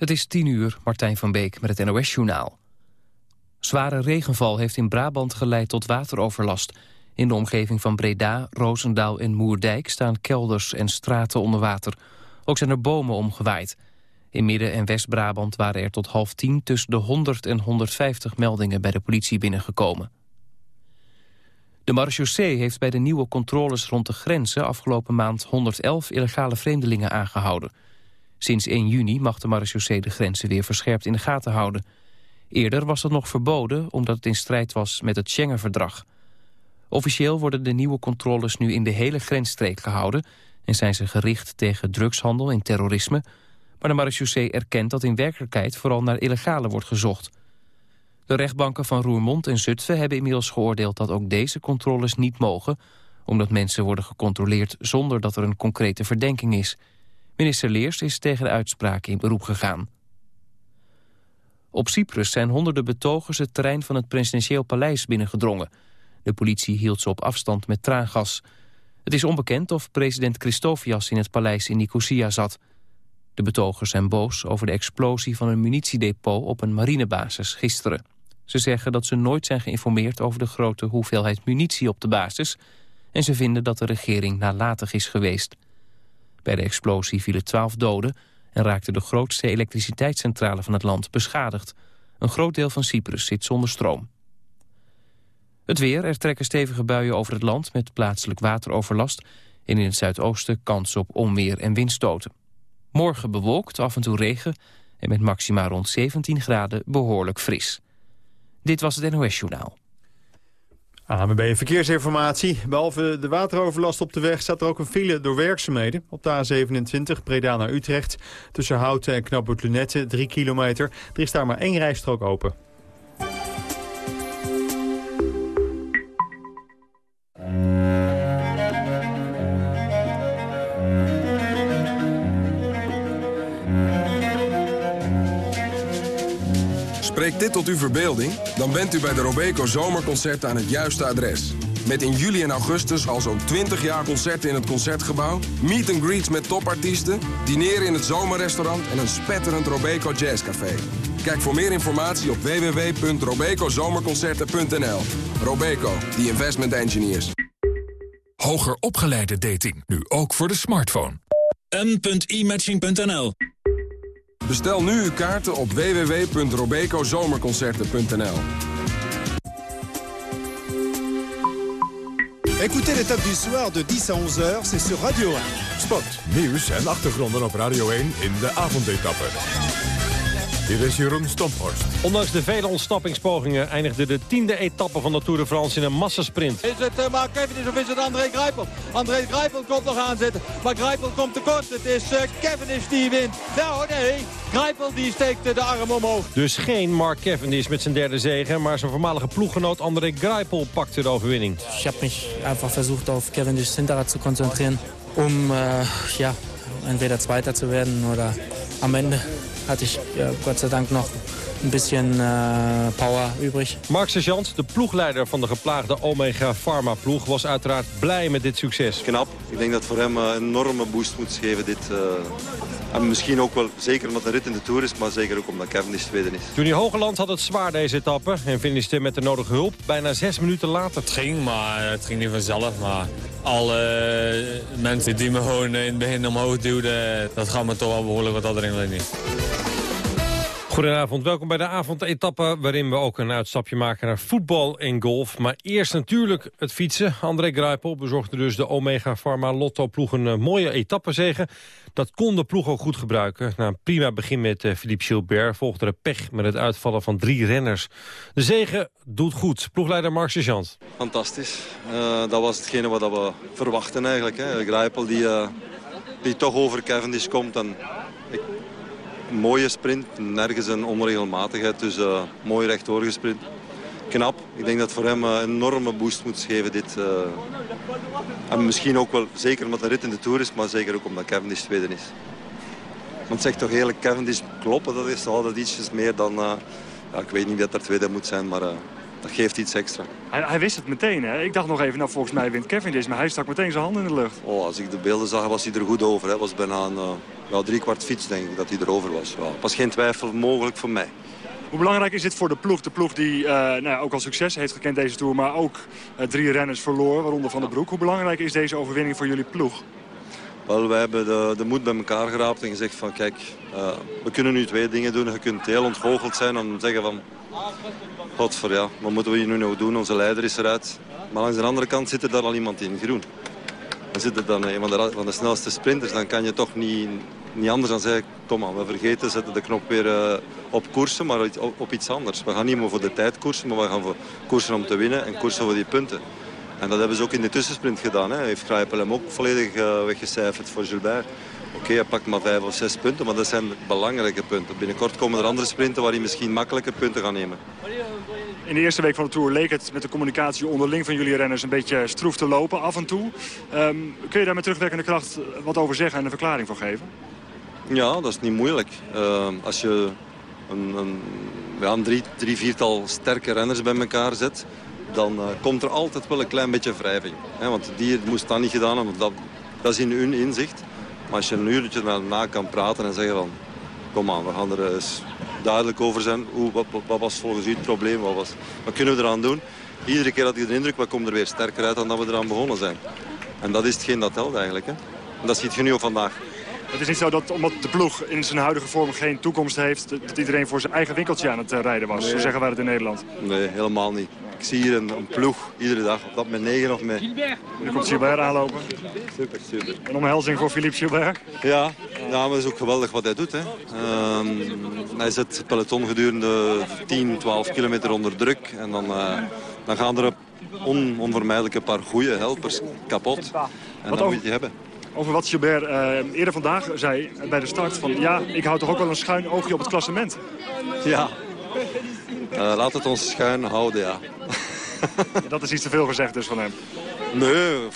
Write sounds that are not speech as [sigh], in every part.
Het is tien uur, Martijn van Beek met het NOS-journaal. Zware regenval heeft in Brabant geleid tot wateroverlast. In de omgeving van Breda, Roosendaal en Moerdijk staan kelders en straten onder water. Ook zijn er bomen omgewaaid. In Midden- en West-Brabant waren er tot half tien tussen de 100 en 150 meldingen bij de politie binnengekomen. De marechaussee heeft bij de nieuwe controles rond de grenzen afgelopen maand 111 illegale vreemdelingen aangehouden. Sinds 1 juni mag de marechaussee de grenzen weer verscherpt in de gaten houden. Eerder was dat nog verboden omdat het in strijd was met het Schengen-verdrag. Officieel worden de nieuwe controles nu in de hele grensstreek gehouden... en zijn ze gericht tegen drugshandel en terrorisme... maar de marechaussee erkent dat in werkelijkheid vooral naar illegale wordt gezocht. De rechtbanken van Roermond en Zutphen hebben inmiddels geoordeeld... dat ook deze controles niet mogen... omdat mensen worden gecontroleerd zonder dat er een concrete verdenking is... Minister Leers is tegen de uitspraak in beroep gegaan. Op Cyprus zijn honderden betogers het terrein van het presidentieel paleis binnengedrongen. De politie hield ze op afstand met traangas. Het is onbekend of president Christofias in het paleis in Nicosia zat. De betogers zijn boos over de explosie van een munitiedepot op een marinebasis gisteren. Ze zeggen dat ze nooit zijn geïnformeerd over de grote hoeveelheid munitie op de basis... en ze vinden dat de regering nalatig is geweest. Bij de explosie vielen twaalf doden en raakte de grootste elektriciteitscentrale van het land beschadigd. Een groot deel van Cyprus zit zonder stroom. Het weer, er trekken stevige buien over het land met plaatselijk wateroverlast... en in het zuidoosten kans op onweer en windstoten. Morgen bewolkt, af en toe regen en met maxima rond 17 graden behoorlijk fris. Dit was het NOS Journaal. AMB Verkeersinformatie. Behalve de wateroverlast op de weg staat er ook een file door werkzaamheden. Op de A27 Breda naar Utrecht. Tussen Houten en Knappert Lunette 3 kilometer. Er is daar maar één rijstrook open. Dit tot uw verbeelding? Dan bent u bij de Robeco Zomerconcerten aan het juiste adres. Met in juli en augustus al zo'n 20 jaar concerten in het Concertgebouw... meet and greets met topartiesten, dineren in het zomerrestaurant... en een spetterend Robeco Jazzcafé. Kijk voor meer informatie op www.robecozomerconcerten.nl. Robeco, the investment engineers. Hoger opgeleide dating, nu ook voor de smartphone. m.imatching.nl Bestel nu uw kaarten op www.robecozomerconcerten.nl. Écoutez l'étape du soir de 10 à 11h, c'est sur Radio 1. Sport, nieuws en achtergronden op Radio 1 in de avondetappe. Hier is Jeroen Stomphorst. Ondanks de vele ontsnappingspogingen eindigde de tiende etappe van de Tour de France in een massasprint. Is het uh, maar Kevin of is het André Grijpel? André Grijpel komt nog aanzetten, maar Grijpel komt tekort. Het is uh, Cavendish die wint. Nou nee, Grijpel die steekt de arm omhoog. Dus geen Mark Cavendish met zijn derde zege, maar zijn voormalige ploeggenoot André Grijpel pakte de overwinning. Ik heb mich einfach versucht op Cavendish Hinterrad te concentreren om uh, ja, entweder Zweiter zu werden oder am Ende hatte ich ja, Gott sei Dank nog een beetje uh, power übrig. Mark Sergeant, de ploegleider van de geplaagde Omega Pharma ploeg... was uiteraard blij met dit succes. Knap. Ik denk dat voor hem een enorme boost moet geven. Dit, uh, en misschien ook wel, zeker omdat de rit in de Tour is... maar zeker ook omdat Cavendish tweede is. Johnny Hogeland had het zwaar deze etappe... en finishte met de nodige hulp bijna zes minuten later. Het ging, maar het ging niet vanzelf. Maar alle mensen die me gewoon in het begin omhoog duwden... dat gaat me toch wel behoorlijk wat adrenaline. Goedenavond, welkom bij de avondetappe... waarin we ook een uitstapje maken naar voetbal en golf. Maar eerst natuurlijk het fietsen. André Grijpel bezorgde dus de Omega Pharma Lotto ploeg een uh, mooie etappezege. Dat kon de ploeg ook goed gebruiken. Na een prima begin met uh, Philippe Gilbert volgde de pech met het uitvallen van drie renners. De zege doet goed. Ploegleider Mark Sergeant. Fantastisch. Uh, dat was hetgene wat we verwachten eigenlijk. Hè. Grijpel die, die toch over Cavendish komt... En mooie sprint, nergens een onregelmatigheid. Dus uh, mooi rechtdoor gesprint. Knap. Ik denk dat voor hem een enorme boost moet geven dit. Uh, en misschien ook wel, zeker omdat de rit in de Tour is, maar zeker ook omdat Cavendish tweede is. Want zegt toch eerlijk, Cavendish kloppen, dat is altijd ietsjes meer dan... Ja, ik weet niet dat er tweede moet zijn, maar dat geeft iets extra. Hij, hij, wist het meteen, hè? Ik dacht nog even, nou volgens mij wint Kevin maar hij stak meteen zijn handen in de lucht. Oh, als ik de beelden zag, was hij er goed over. Het was bijna een uh, drie kwart fiets, denk ik, dat hij erover was. Het was geen twijfel mogelijk voor mij. Hoe belangrijk is dit voor de ploeg? De ploeg die uh, nou ja, ook al succes heeft gekend deze Tour, maar ook uh, drie renners verloor, waaronder Van der Broek. Hoe belangrijk is deze overwinning voor jullie ploeg? Wel, wij hebben de, de moed bij elkaar geraapt en gezegd van kijk, uh, we kunnen nu twee dingen doen. Je kunt heel ontgoocheld zijn om zeggen van... God voor ja, wat moeten we hier nu nog doen? Onze leider is eruit. Maar langs de andere kant zit er daar al iemand in groen. Dan zit er dan een van de, van de snelste sprinters. Dan kan je toch niet, niet anders dan zeggen... Kom maar, we vergeten, zetten de knop weer uh, op koersen, maar op, op, iets anders. We gaan niet meer voor de tijd koersen, maar we gaan voor koersen om te winnen en koersen voor die punten. En dat hebben ze ook in de tussensprint gedaan. Hè. Heeft Grijpel hem ook volledig uh, weggecijferd voor Gilbert. Oké, okay, hij pakt maar vijf of zes punten, maar dat zijn belangrijke punten. Binnenkort komen er andere sprinten waar hij misschien makkelijke punten gaat nemen. In de eerste week van de Tour leek het met de communicatie onderling van jullie renners een beetje stroef te lopen af en toe. Um, kun je daar met terugwerkende kracht wat over zeggen en een verklaring voor geven? Ja, dat is niet moeilijk. Uh, als je een, een, ja, een drie, drie, viertal sterke renners bij elkaar zet dan uh, komt er altijd wel een klein beetje wrijving. Hè? Want die moest dat niet gedaan hebben, dat, dat is in hun inzicht. Maar als je een uurtje met na kan praten en zeggen van... kom aan, we gaan er eens duidelijk over zijn. Hoe, wat, wat, was volgens u het probleem? Wat, was, wat kunnen we eraan doen? Iedere keer had ik de indruk, we komen er weer sterker uit dan dat we eraan begonnen zijn. En dat is hetgeen dat telt eigenlijk. Hè? En dat ziet je nu op vandaag. Het is niet zo dat omdat de ploeg in zijn huidige vorm geen toekomst heeft... dat iedereen voor zijn eigen winkeltje aan het rijden was. Nee. Zo zeggen wij het in Nederland. Nee, helemaal niet. Ik zie hier een, een, ploeg iedere dag, of dat met negen of met... Nu komt Gilbert aanlopen. Super, super. Een omhelzing voor Philippe Gilbert. Ja, ja maar het is ook geweldig wat hij doet. Hè. Uh, hij zet het peloton gedurende 10, 12 kilometer onder druk. En dan, uh, dan gaan er on, onvermijdelijk paar goede helpers kapot. En dat moet je hebben. Over wat Gilbert uh, eerder vandaag zei bij de start. Van, ja, ik hou toch ook wel een schuin oogje op het klassement. Ja, uh, laat het ons schuin houden, ja. dat is iets te veel gezegd dus van hem. Nee,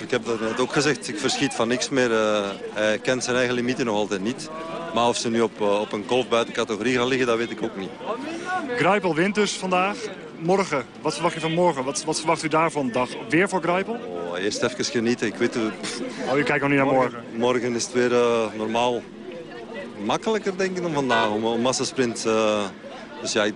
ik heb dat net ook gezegd. Ik verschiet van niks meer. Uh, hij kent zijn eigen limieten nog altijd niet. Maar of ze nu op, uh, op een golf buiten categorie gaan liggen, dat weet ik ook niet. Grijpel wint dus vandaag. Morgen, wat verwacht je van morgen? Wat, wat verwacht u daarvan? Dag weer voor Grijpel? Oh, eerst even genieten. Ik weet, oh, u kijkt nog niet naar morgen? Morgen, morgen is het weer normaal makkelijker, denk ik, dan vandaag. Om een massasprint... dus ja, ik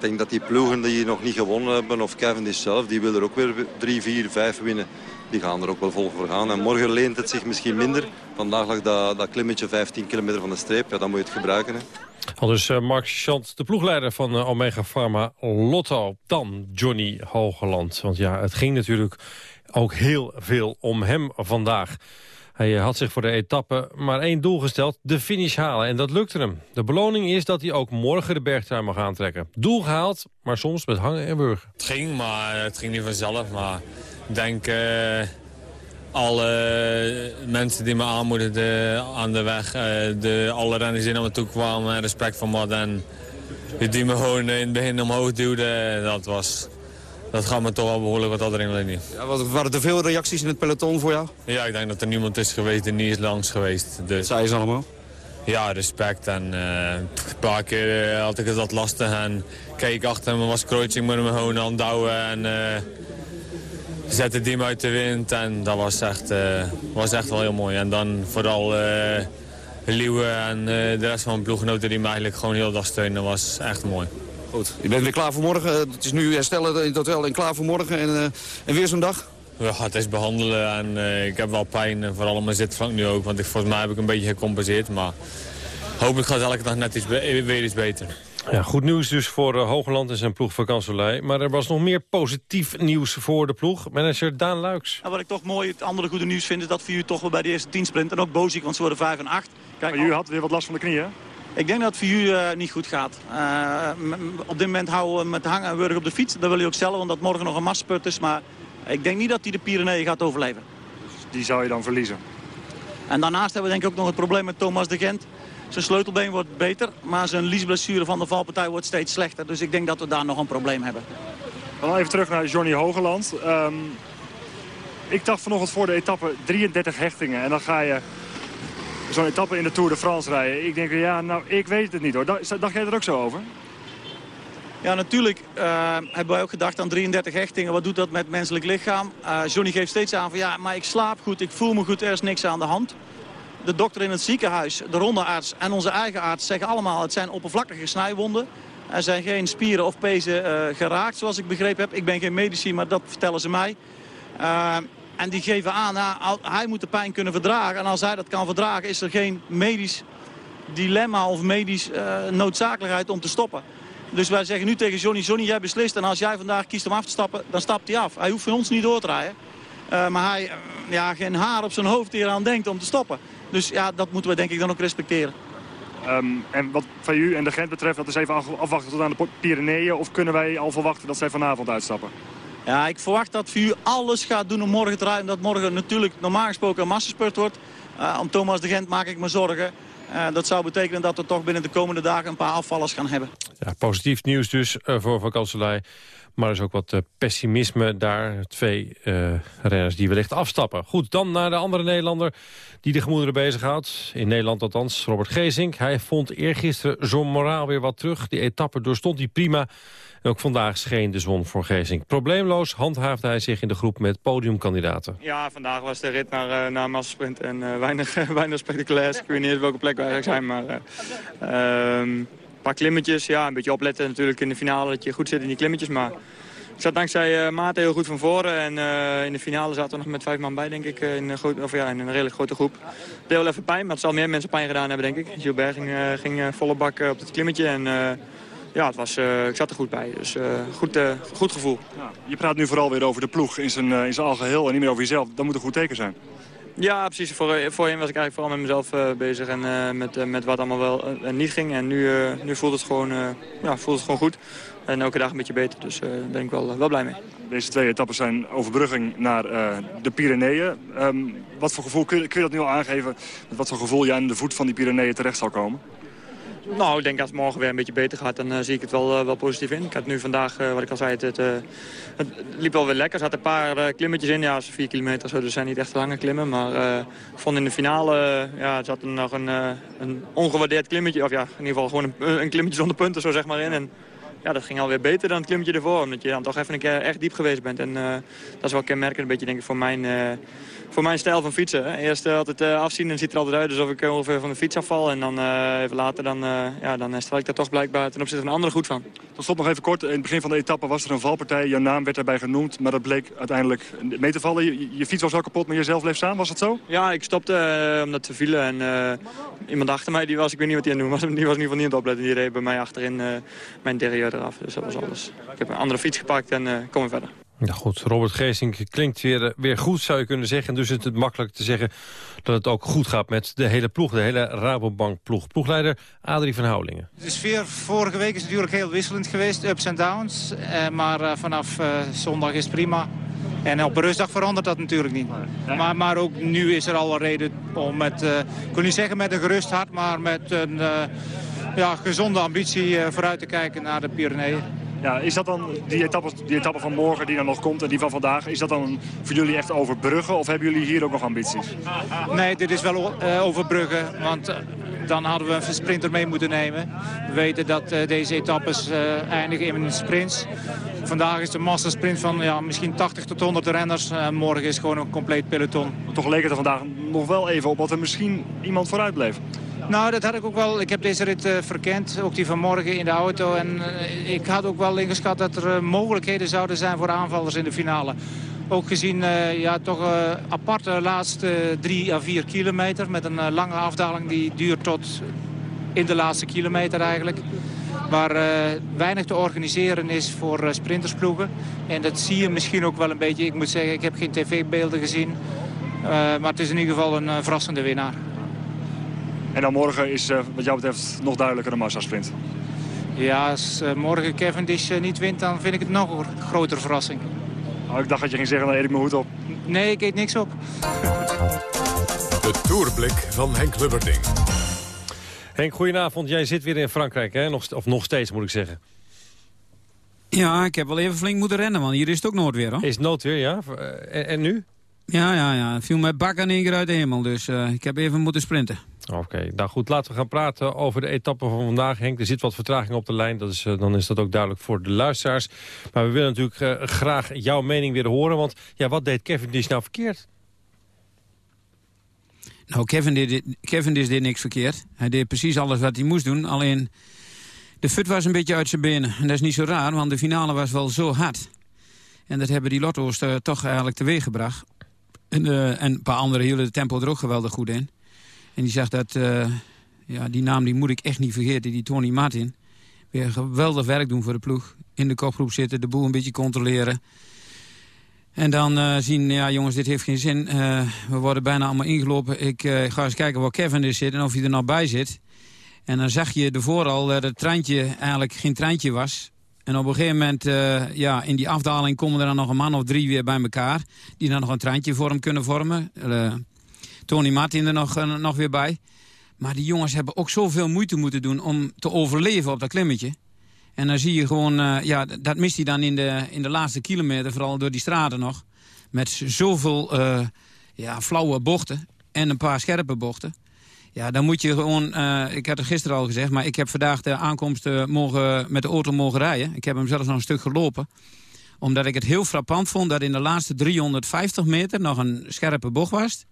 denk dat die ploegen die nog niet gewonnen hebben, of Cavendish zelf, die willen er ook weer 3, 4, 5 winnen. Die gaan er ook wel vol voor gaan. En morgen leent het zich misschien minder. Vandaag lag dat, dat klimmetje 15 kilometer van de streep. Ja, dan moet je het gebruiken. Hè. Al dus Mark Chant, de ploegleider van uh, Omega Pharma Lotto. Dan Johnny Hogeland. Want ja, het ging natuurlijk ook heel veel om hem vandaag. Hij had zich voor de etappe maar één doel gesteld, de finish halen. En dat lukte hem. De beloning is dat hij ook morgen de bergtrui mag aantrekken. Doel gehaald, maar soms met hangen en burger. Het ging, maar het ging niet vanzelf. Maar ik denk... Uh, alle mensen die me aanmoedigden aan de weg, uh, de, alle renners die naar me toe kwamen, respect voor me. En die me gewoon in het begin omhoog duwden, dat was dat gaat me toch wel behoorlijk wat adrenaline. Ja, waren er veel reacties in het peloton voor jou? Ja, ik denk dat er niemand is geweest die niet is langs geweest. Dus... Zei ze allemaal? Ja, respect. En uh, een paar keer uh, had ik het wat lastig. En keek achter me, was Kreuzing met me gewoon aan het douwen. En uh, zette die uit de wind. En dat was echt, was echt wel heel mooi. En dan vooral Liewe en de rest van mijn ploeggenoten die me eigenlijk gewoon heel dag steunen. was echt mooi. Goed, je bent weer klaar voor morgen. Het is nu herstellen in het hotel en klaar voor morgen. En, uh, en weer zo'n dag? Ja, het is behandelen en uh, ik heb wel pijn. En vooral op mijn zitflank nu ook. Want ik, volgens mij heb ik een beetje gecompenseerd. Maar hopelijk gaat elke dag net iets weer iets beter. Ja, goed nieuws dus voor uh, Hoogland en zijn ploeg vakantielei. Maar er was nog meer positief nieuws voor de ploeg. Manager Daan Luiks. Nou, wat ik toch mooi, het andere goede nieuws vind... is dat voor u toch wel bij de eerste tien sprint... en ook Bozik, want ze worden 5 en 8. Kijk, maar u had weer wat last van de knieën, ik denk dat het voor u uh, niet goed gaat. Uh, op dit moment houden we met hangen en wurgen op de fiets. Dat wil je ook zelf, want dat morgen nog een masput is. Maar ik denk niet dat hij de Pyreneeën gaat overleven. Dus die zou je dan verliezen? En daarnaast hebben we denk ik ook nog het probleem met Thomas de Gent. Zijn sleutelbeen wordt beter, maar zijn liesblessure van de valpartij wordt steeds slechter. Dus ik denk dat we daar nog een probleem hebben. Dan even terug naar Johnny Hogeland. Um, ik dacht vanochtend voor de etappe 33 hechtingen. En dan ga je zo'n etappe in de Tour de France rijden. Ik denk, ja, nou, ik weet het niet hoor. Dacht jij er ook zo over? Ja, natuurlijk uh, hebben wij ook gedacht aan 33 hechtingen. Wat doet dat met menselijk lichaam? Uh, Johnny geeft steeds aan van ja, maar ik slaap goed, ik voel me goed, er is niks aan de hand. De dokter in het ziekenhuis, de rondearts en onze eigen arts zeggen allemaal... het zijn oppervlakkige snijwonden. Er zijn geen spieren of pezen uh, geraakt, zoals ik begrepen heb. Ik ben geen medici, maar dat vertellen ze mij. En die geven aan, hij moet de pijn kunnen verdragen. En als hij dat kan verdragen, is er geen medisch dilemma of medisch noodzakelijkheid om te stoppen. Dus wij zeggen nu tegen Johnny, Johnny jij beslist. En als jij vandaag kiest om af te stappen, dan stapt hij af. Hij hoeft van ons niet door te rijden. Uh, maar hij, uh, ja, geen haar op zijn hoofd die eraan denkt om te stoppen. Dus ja, dat moeten we denk ik dan ook respecteren. Um, en wat van u en de Gent betreft, dat is even afwachten tot aan de Pyreneeën. Of kunnen wij al verwachten dat zij vanavond uitstappen? Ja, ik verwacht dat VU alles gaat doen om morgen te rijden. Dat morgen natuurlijk normaal gesproken een massaspurt wordt. Uh, om Thomas de Gent maak ik me zorgen. Uh, dat zou betekenen dat we toch binnen de komende dagen een paar afvallers gaan hebben. Ja, positief nieuws dus uh, voor Van Kanselij. Maar er is ook wat pessimisme daar. Twee renners die wellicht afstappen. Goed, dan naar de andere Nederlander die de gemoederen bezighoudt. In Nederland althans, Robert Gezink. Hij vond eergisteren zo'n moraal weer wat terug. Die etappe doorstond hij prima. Ook vandaag scheen de zon voor Gezink. Probleemloos handhaafde hij zich in de groep met podiumkandidaten. Ja, vandaag was de rit naar, uh, naar Massasprint en uh, weinig, [laughs] weinig spectaculairs. Ik weet niet welke plek we eigenlijk zijn, maar... Uh, um, een paar klimmetjes, ja, een beetje opletten natuurlijk in de finale dat je goed zit in die klimmetjes. Maar ik zat dankzij uh, Maarten heel goed van voren. En in de finale zaten we nog met vijf man bij, denk ik. In een, groot, of ja, in een redelijk grote groep. Het deed wel even pijn, maar het zal meer mensen pijn gedaan hebben, denk ik. Gilbert ging, ging volle bak op het klimmetje. En ja, het was, uh, ik zat er goed bij. Dus uh, goed, uh, goed gevoel. Ja, je praat nu vooral weer over de ploeg in zijn, in zijn algeheel en niet meer over jezelf. Dat moet een goed teken zijn. Ja, precies. Voor, voorheen was ik eigenlijk vooral met mezelf bezig en met, met wat allemaal wel niet ging. En nu, nu voelt, het gewoon, ja, voelt het gewoon goed. En elke dag een beetje beter, dus daar ben ik wel, wel blij mee. Deze twee etappes zijn overbrugging naar de Pyreneeën. Um, wat voor gevoel, kun je, kun je dat nu al aangeven, met wat voor gevoel je aan de voet van die Pyreneeën terecht zal komen? Nou, ik denk als het morgen weer een beetje beter gaat, dan uh, zie ik het wel, uh, wel positief in. Ik had nu vandaag, uh, wat ik al zei, het, het, het, liep wel weer lekker. Er zaten een paar klimmetjes in, ja, vier kilometer zo, dus zijn niet echt lange klimmen. Maar ik vond in de finale, ja, zat er nog een, een ongewaardeerd klimmetje, of ja, in ieder geval gewoon een, een klimmetje zonder punten, zo zeg maar in. En, ja, dat ging alweer beter dan het klimmetje ervoor. Omdat je dan toch even een keer echt diep geweest bent. En dat is wel kenmerkend een beetje denk ik voor mijn voor mijn stijl van fietsen. Eerst uh, altijd uh, afzien en ziet er altijd uit alsof ik ongeveer van de fiets afval. En dan even later dan, ja, dan stel ik daar toch blijkbaar ten opzichte van anderen goed van. Tot slot nog even kort. In het begin van de etappe was er een valpartij. Je naam werd daarbij genoemd, maar dat bleek uiteindelijk mee te vallen. Je, je fiets was wel kapot, maar je zelf bleef staan. Was dat zo? Ja, ik stopte omdat ze vielen. En iemand achter mij, die was, ik weet niet wat hij aan het doen was, [laughs] die was in ieder geval niet aan het opletten. Die reed bij mij achterin mijn interieur eraf. Dus dat was alles. Ik heb een andere fiets gepakt en kom weer verder. Ja goed, Robert Geesink klinkt weer, weer goed zou je kunnen zeggen. Dus het is makkelijk te zeggen dat het ook goed gaat met de hele ploeg. De hele Rabobank ploeg. Ploegleider Adrie van Houwelingen. De sfeer vorige week is natuurlijk heel wisselend geweest. Ups en downs. Eh, maar uh, vanaf uh, zondag is prima. En op een rustdag verandert dat natuurlijk niet. Maar, maar ook nu is er al een reden om met, uh, ik wil niet zeggen met een gerust hart, maar met een ja, gezonde ambitie vooruit te kijken naar de Pyreneeën. Ja, is dat dan die etappe, die etappe van morgen die er nog komt en die van vandaag... is dat dan voor jullie echt overbruggen of hebben jullie hier ook nog ambities? Nee, dit is wel uh, overbruggen, want uh, dan hadden we een sprinter mee moeten nemen. We weten dat uh, deze etappes eindigen in sprints. Vandaag is de massasprint van ja, misschien 80 tot 100 renners. morgen is gewoon een compleet peloton. Toch leek het er vandaag nog wel even op dat er misschien iemand vooruit bleef. Nou, dat had ik ook wel. Ik heb deze rit uh, verkend, ook die van morgen in de auto. En uh, ik had ook wel ingeschat dat er uh, mogelijkheden zouden zijn voor aanvallers in de finale. Ook gezien ja, toch aparte laatste drie à vier kilometer. Met een lange afdaling die duurt tot in de laatste kilometer eigenlijk. Waar weinig te organiseren is voor sprintersploegen. En dat zie je misschien ook wel een beetje. Ik moet zeggen, ik heb geen tv-beelden gezien. maar het is in ieder geval een verrassende winnaar. En dan morgen is uh, wat jou betreft nog duidelijker de massasprint. Ja, als uh, morgen Cavendish uh, niet wint, dan vind ik het nog een grotere verrassing. Oh, ik dacht dat je ging zeggen, dan eet ik mijn hoed op. Nee, ik eet niks op. [laughs] De Tourblik van Henk Lubberding. Henk, goedenavond. Jij zit weer in Frankrijk, hè? Nog, of nog steeds, moet ik zeggen. Ja, ik heb wel even flink moeten rennen, want hier is het ook noodweer, hoor. Is het noodweer, ja? En, en nu? Ja, ja, ja. Het viel mij bak aan één keer uit de hemel, dus ik heb even moeten sprinten. Oké, nou goed, laten we gaan praten over de etappe van vandaag. Henk, er zit wat vertraging op de lijn, dat is, dan is dat ook duidelijk voor de luisteraars. Maar we willen natuurlijk graag jouw mening weer horen, want ja, wat deed Kevin Dish nou verkeerd? Nou, Kevin Kevin deed niks verkeerd. Hij deed precies alles wat hij moest doen. Alleen, de fut was een beetje uit zijn benen. En dat is niet zo raar, want de finale was wel zo hard. En dat hebben die lotto's uh, toch eigenlijk teweeg gebracht. En, en een paar anderen hielden de tempo er ook geweldig goed in. En die zegt dat, uh, ja, die naam die moet ik echt niet vergeten, die Tony Martin. Weer geweldig werk doen voor de ploeg. In de kopgroep zitten, de boel een beetje controleren. En dan uh, zien, ja jongens, dit heeft geen zin. Uh, we worden bijna allemaal ingelopen. Ik ga eens kijken waar Kevin er zit en of hij er nog bij zit. En dan zag je ervoor al dat het treintje eigenlijk geen treintje was. En op een gegeven moment, ja, in die afdaling komen er dan nog een man of drie weer bij elkaar. Die dan nog een treintje voor hem kunnen vormen. Tony Martin er nog, nog weer bij. Maar die jongens hebben ook zoveel moeite moeten doen om te overleven op dat klimmetje. En dan zie je gewoon, uh, ja, dat mist hij dan in de, in de laatste kilometer, vooral door die straten nog. Met zoveel uh, ja, flauwe bochten en een paar scherpe bochten. Ja, dan moet je gewoon, ik had het gisteren al gezegd, maar ik heb vandaag de aankomst mogen, met de auto mogen rijden. Ik heb hem zelfs nog een stuk gelopen. Omdat ik het heel frappant vond dat in de laatste 350 meter nog een scherpe bocht was.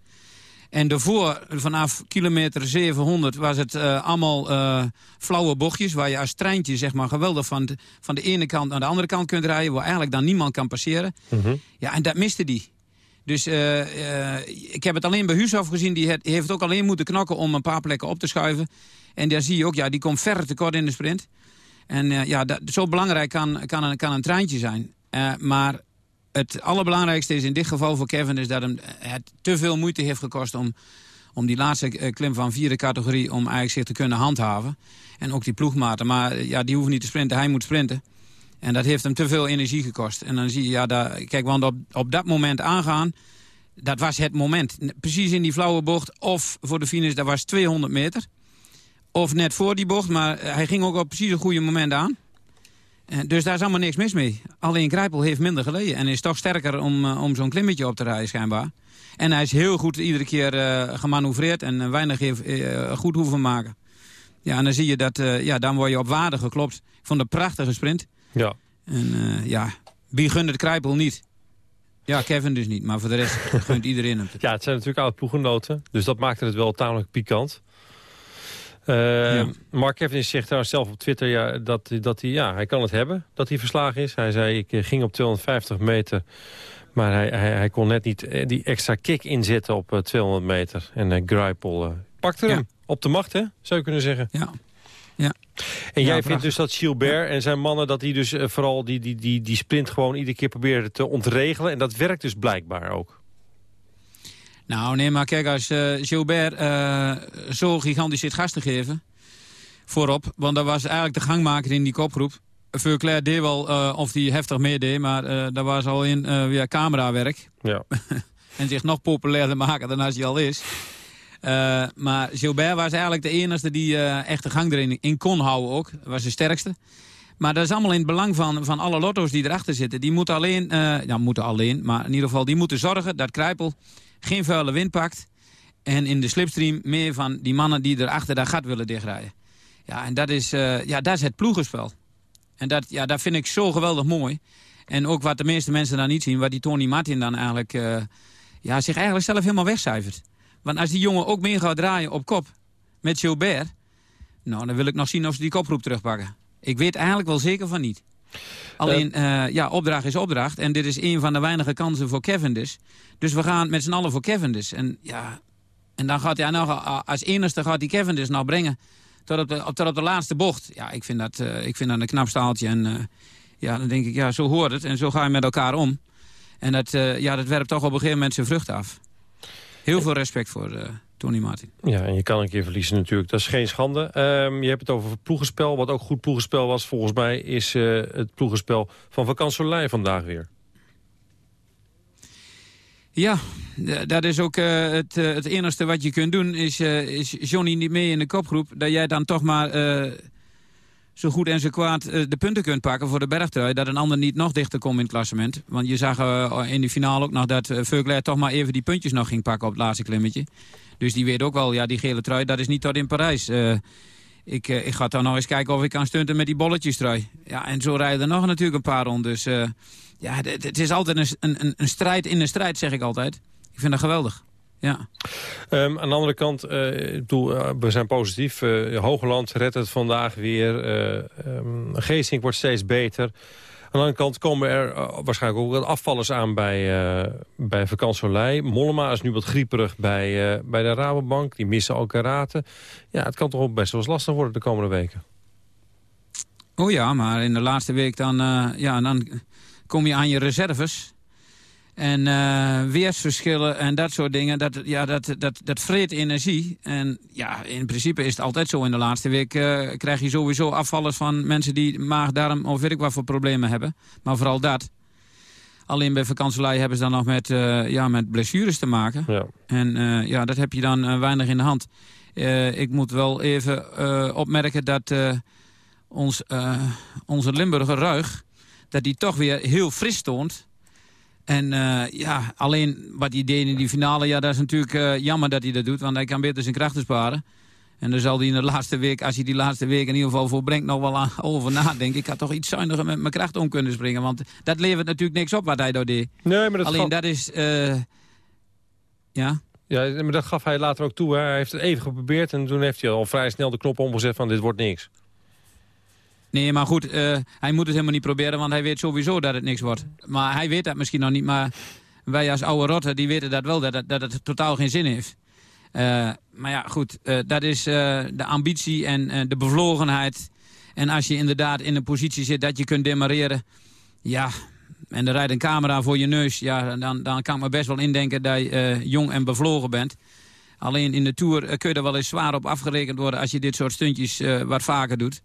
En daarvoor, vanaf kilometer 700, was het uh, allemaal uh, flauwe bochtjes... waar je als treintje zeg maar, geweldig van de, van de ene kant naar de andere kant kunt rijden... waar eigenlijk dan niemand kan passeren. Mm -hmm. Ja, en dat miste die. Dus uh, ik heb het alleen bij Huushoff gezien. Die het, heeft ook alleen moeten knokken om een paar plekken op te schuiven. En daar zie je ook, ja, die komt verre tekort in de sprint. En ja, dat, zo belangrijk kan, kan, een, kan een treintje zijn. maar het allerbelangrijkste is in dit geval voor Kevin... is dat hem het te veel moeite heeft gekost om, om die laatste klim van vierde categorie... om eigenlijk zich te kunnen handhaven. En ook die ploegmaten. Maar ja, die hoeven niet te sprinten, hij moet sprinten. En dat heeft hem te veel energie gekost. En dan zie je, ja, daar, kijk, want op, op dat moment aangaan... dat was het moment. Precies in die flauwe bocht. Of voor de finish, dat was 200 meter. Of net voor die bocht, maar hij ging ook op precies een goede moment aan. Dus daar is allemaal niks mis mee. Alleen Grijpel heeft minder geleden. En is toch sterker om, uh, om zo'n klimmetje op te rijden schijnbaar. En hij is heel goed iedere keer uh, gemanoeuvreerd. En weinig heeft goed hoeven maken. Ja, en dan zie je dat... ja, dan word je op waarde geklopt. Ik vond een prachtige sprint. Ja. En ja, wie gunt het Grijpel niet? Ja, Kevin dus niet. Maar voor de rest [laughs] gunt iedereen het. Ja, het zijn natuurlijk oude ploegenoten. Dus dat maakte het wel tamelijk pikant. Uh, ja. Mark Cavendish zegt trouwens zelf op Twitter ja, dat, dat hij, ja, hij kan het hebben, dat hij verslagen is. Hij zei, ik ging op 250 meter, maar hij, hij, hij kon net niet eh, die extra kick inzetten op uh, 200 meter. En uh, Greipel pakte hem op de macht, hè, zou je kunnen zeggen. Ja. Ja. En jij vindt dus dat Gilbert en zijn mannen... dat die dus vooral die, die, die, die sprint gewoon iedere keer proberen te ontregelen. En dat werkt dus blijkbaar ook. Nou, nee, maar kijk, als uh, Gilbert uh, zo gigantisch zit gas te geven... voorop, want dat was eigenlijk de gangmaker in die kopgroep. Verclair deed wel uh, of hij heftig meedeed, maar daar was al in via camerawerk. Ja. [laughs] en zich nog populairder maken dan als hij al is. maar Gilbert was eigenlijk de enige die echt de gang erin in kon houden ook. Was de sterkste. Maar dat is allemaal in het belang van, van alle lotto's die erachter zitten. Die moeten alleen, ja, moeten alleen, maar in ieder geval die moeten zorgen dat Kruipel geen vuile wind pakt. En in de slipstream meer van die mannen die erachter dat gat willen dichtrijden. Ja, en dat is, uh, ja, dat is het ploegenspel. En dat, ja, dat vind ik zo geweldig mooi. En ook wat de meeste mensen dan niet zien, wat die Tony Martin dan eigenlijk... Uh, ja, zich eigenlijk zelf helemaal wegcijfert. Want als die jongen ook meer gaat draaien op kop met Gilbert... nou, dan wil ik nog zien of ze die koproep terugpakken. Ik weet eigenlijk wel zeker van niet. Alleen, uh, ja, opdracht is opdracht. En dit is een van de weinige kansen voor Cavendish. Dus we gaan met z'n allen voor Cavendish. En ja, en dan gaat hij nog, als enigste gaat hij Cavendish nog brengen tot op de, tot op de laatste bocht. Ja, ik vind dat, uh, ik vind dat een knap staaltje. En uh, ja, dan denk ik, ja, zo hoort het. En zo ga je met elkaar om. En dat, ja, dat werpt toch op een gegeven moment zijn vrucht af. Heel veel respect voor Tony Martin. Ja, en je kan een keer verliezen natuurlijk. Dat is geen schande. Um, je hebt het over ploegenspel. Wat ook goed ploegenspel was volgens mij... is uh, het ploegenspel van Vakansolijn vandaag weer. Ja, dat is ook uh, het, uh, het enige wat je kunt doen. Is, is Johnny niet mee in de kopgroep. Dat jij dan toch maar zo goed en zo kwaad de punten kunt pakken voor de bergtrui... dat een ander niet nog dichter komt in het klassement. Want je zag in de finale ook nog dat uh, toch maar even die puntjes nog ging pakken op het laatste klimmetje. Dus die weet ook wel, ja, die gele trui, dat is niet tot in Parijs. ik, ik ga dan nog eens kijken of ik kan stunten met die bolletjes trui. Ja, en zo rijden er nog natuurlijk een paar rond. Dus ja, het is altijd een, een, een strijd in een strijd, zeg ik altijd. Ik vind dat geweldig. Ja. Um, aan de andere kant, uh, bedoel, uh, we zijn positief. Uh, Hogeland redt het vandaag weer. Um, Geesink wordt steeds beter. Aan de andere kant komen er waarschijnlijk ook wat afvallers aan bij, uh, bij Vakansolei. Mollema is nu wat grieperig bij, bij de Rabobank. Die missen ook raten. Ja, het kan toch ook best wel eens lastig worden de komende weken. Oh ja, maar in de laatste week dan, ja, dan kom je aan je reserves. En uh, weersverschillen en dat soort dingen, dat, ja, dat, dat, dat vreet energie. En ja, in principe is het altijd zo. In de laatste week uh, krijg je sowieso afvallers van mensen die maag, darm of weet ik wat voor problemen hebben. Maar vooral dat. Alleen bij vakantielei hebben ze dan nog met, uh, ja, met blessures te maken. Ja. En ja, dat heb je dan weinig in de hand. ik moet wel even opmerken dat ons, onze Limburger Ruig dat hij toch weer heel fris stond. En uh, ja, alleen wat hij deed in die finale, ja, dat is natuurlijk uh, jammer dat hij dat doet. Want hij kan beter zijn krachten sparen. En dan zal hij in de laatste week, als hij die laatste week in ieder geval voorbrengt, nog wel aan, over nadenken. Ik had toch iets zuiniger met mijn kracht om kunnen springen. Want dat levert natuurlijk niks op wat hij daar deed. Nee, maar dat alleen dat is... Uh, ja? Ja, maar dat gaf hij later ook toe. Hè. Hij heeft het even geprobeerd en toen heeft hij al vrij snel de knop omgezet van dit wordt niks. Nee, maar goed, uh, hij moet het helemaal niet proberen, want hij weet sowieso dat het niks wordt. Maar hij weet dat misschien nog niet, maar wij als oude rotten, die weten dat wel, dat, het, dat het totaal geen zin heeft. Uh, maar ja, goed, uh, dat is de ambitie en de bevlogenheid. En als je inderdaad in een positie zit dat je kunt demareren... ja, en er rijdt een camera voor je neus... ja, dan, dan kan ik me best wel indenken dat je jong en bevlogen bent. Alleen in de Tour kun je er wel eens zwaar op afgerekend worden... als je dit soort stuntjes wat vaker doet.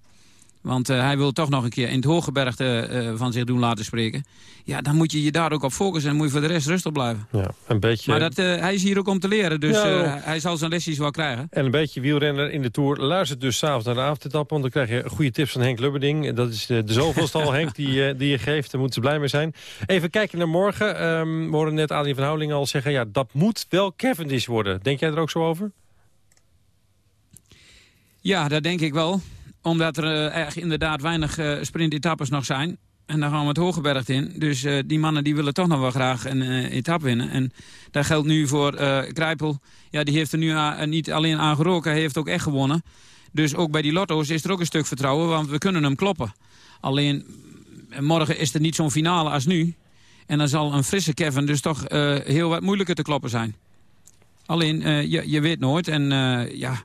Want uh, hij wil toch nog een keer in het hooggebergte uh, van zich doen laten spreken. Ja, dan moet je je daar ook op focussen en moet je voor de rest rustig blijven. Ja, een beetje... Maar dat, uh, hij is hier ook om te leren, dus ja, hij zal zijn lesjes wel krijgen. En een beetje wielrenner in de Tour. Luister dus s'avonds naar de avondetap, want dan krijg je goede tips van Henk Lubberding. Dat is de, de zoveelste al, [laughs] Henk, die, die je geeft. Daar moeten ze blij mee zijn. Even kijken naar morgen. Um, we hoorden net Adrien van Houweling al zeggen... ja, dat moet wel Cavendish worden. Denk jij er ook zo over? Ja, dat denk ik wel omdat er uh, inderdaad weinig uh, sprintetappes nog zijn. En daar gaan we het Hogeberg in. Dus uh, die mannen die willen toch nog wel graag een uh, etappe winnen. En dat geldt nu voor uh, Krijpel. Ja, die heeft er nu niet alleen aan geroken, hij heeft ook echt gewonnen. Dus ook bij die lotto's is er ook een stuk vertrouwen, want we kunnen hem kloppen. Alleen, morgen is er niet zo'n finale als nu. En dan zal een frisse Kevin dus toch heel wat moeilijker te kloppen zijn. Alleen, je, je weet nooit. En ja,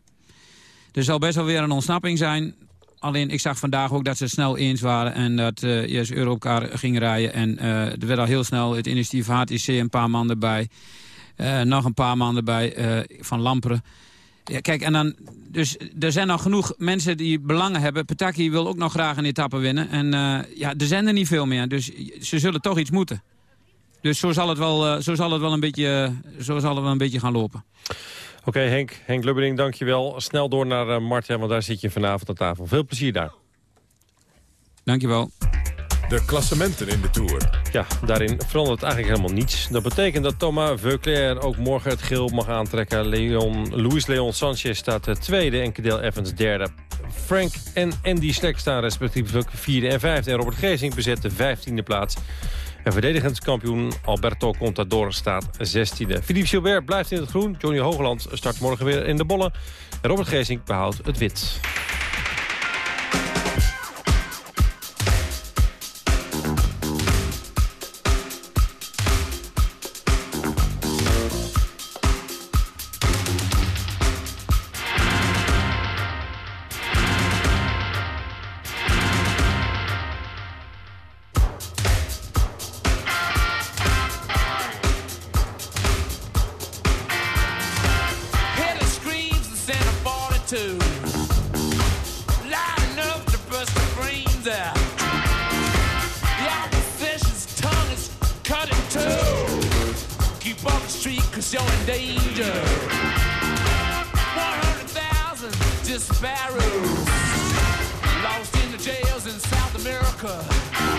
er zal best wel weer een ontsnapping zijn. Alleen ik zag vandaag ook dat ze snel eens waren en dat uh, yes, Europcar ging rijden. En uh, er werd al heel snel het initiatief HTC een paar man erbij. Uh, nog een paar man erbij van Lamperen. Ja, kijk, en dan, dus er zijn nog genoeg mensen die belangen hebben. Pataki wil ook nog graag een etappe winnen. En ja, er zijn er niet veel meer. Dus ze zullen toch iets moeten. Dus zo zal het wel, zo zal het wel, een, beetje, zo zal het wel een beetje gaan lopen. Oké, Henk, Henk Lubbering, dankjewel. Snel door naar uh, Marten, want daar zit je vanavond aan tafel. Veel plezier daar. Dankjewel. De klassementen in de Tour. Ja, daarin verandert eigenlijk helemaal niets. Dat betekent dat Thomas Veuclair ook morgen het geel mag aantrekken. Leon, Luis Leon Sanchez staat tweede en Cadel Evans derde. Frank en Andy Slek staan respectievelijk vierde en vijfde. En Robert Geesing bezet de vijftiende plaats. En verdedigend kampioen Alberto Contador staat 16e. Philippe Gilbert blijft in het groen. Johnny Hoogland start morgen weer in de bollen. En Robert Geesing behoudt het wit. keep on the street cause you're in danger. 100,000 disparos lost in the jails in South America.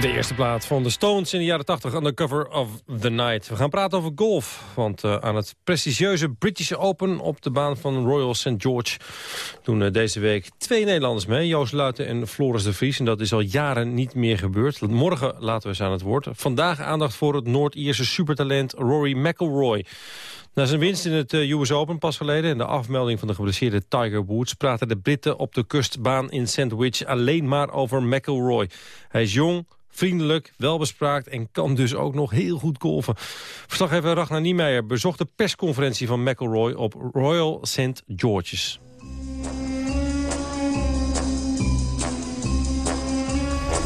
De eerste plaat van de Stones in de jaren 80, Undercover of the Night. We gaan praten over golf, want eh, aan het prestigieuze British Open... op de baan van Royal St. George doen eh, deze week twee Nederlanders mee. Joost Luiten en Floris de Vries. En dat is al jaren niet meer gebeurd. Morgen laten we ze aan het woord. Vandaag aandacht voor het Noord-Ierse supertalent Rory McIlroy. Na zijn winst in het eh, US Open pas geleden... en de afmelding van de geblesseerde Tiger Woods... praten de Britten op de kustbaan in Sandwich alleen maar over McIlroy. Hij is jong, vriendelijk, welbespraakt en kan dus ook nog heel goed golven. Verslaggever Ragnar Niemeyer bezocht de persconferentie van McIlroy op Royal St. George's.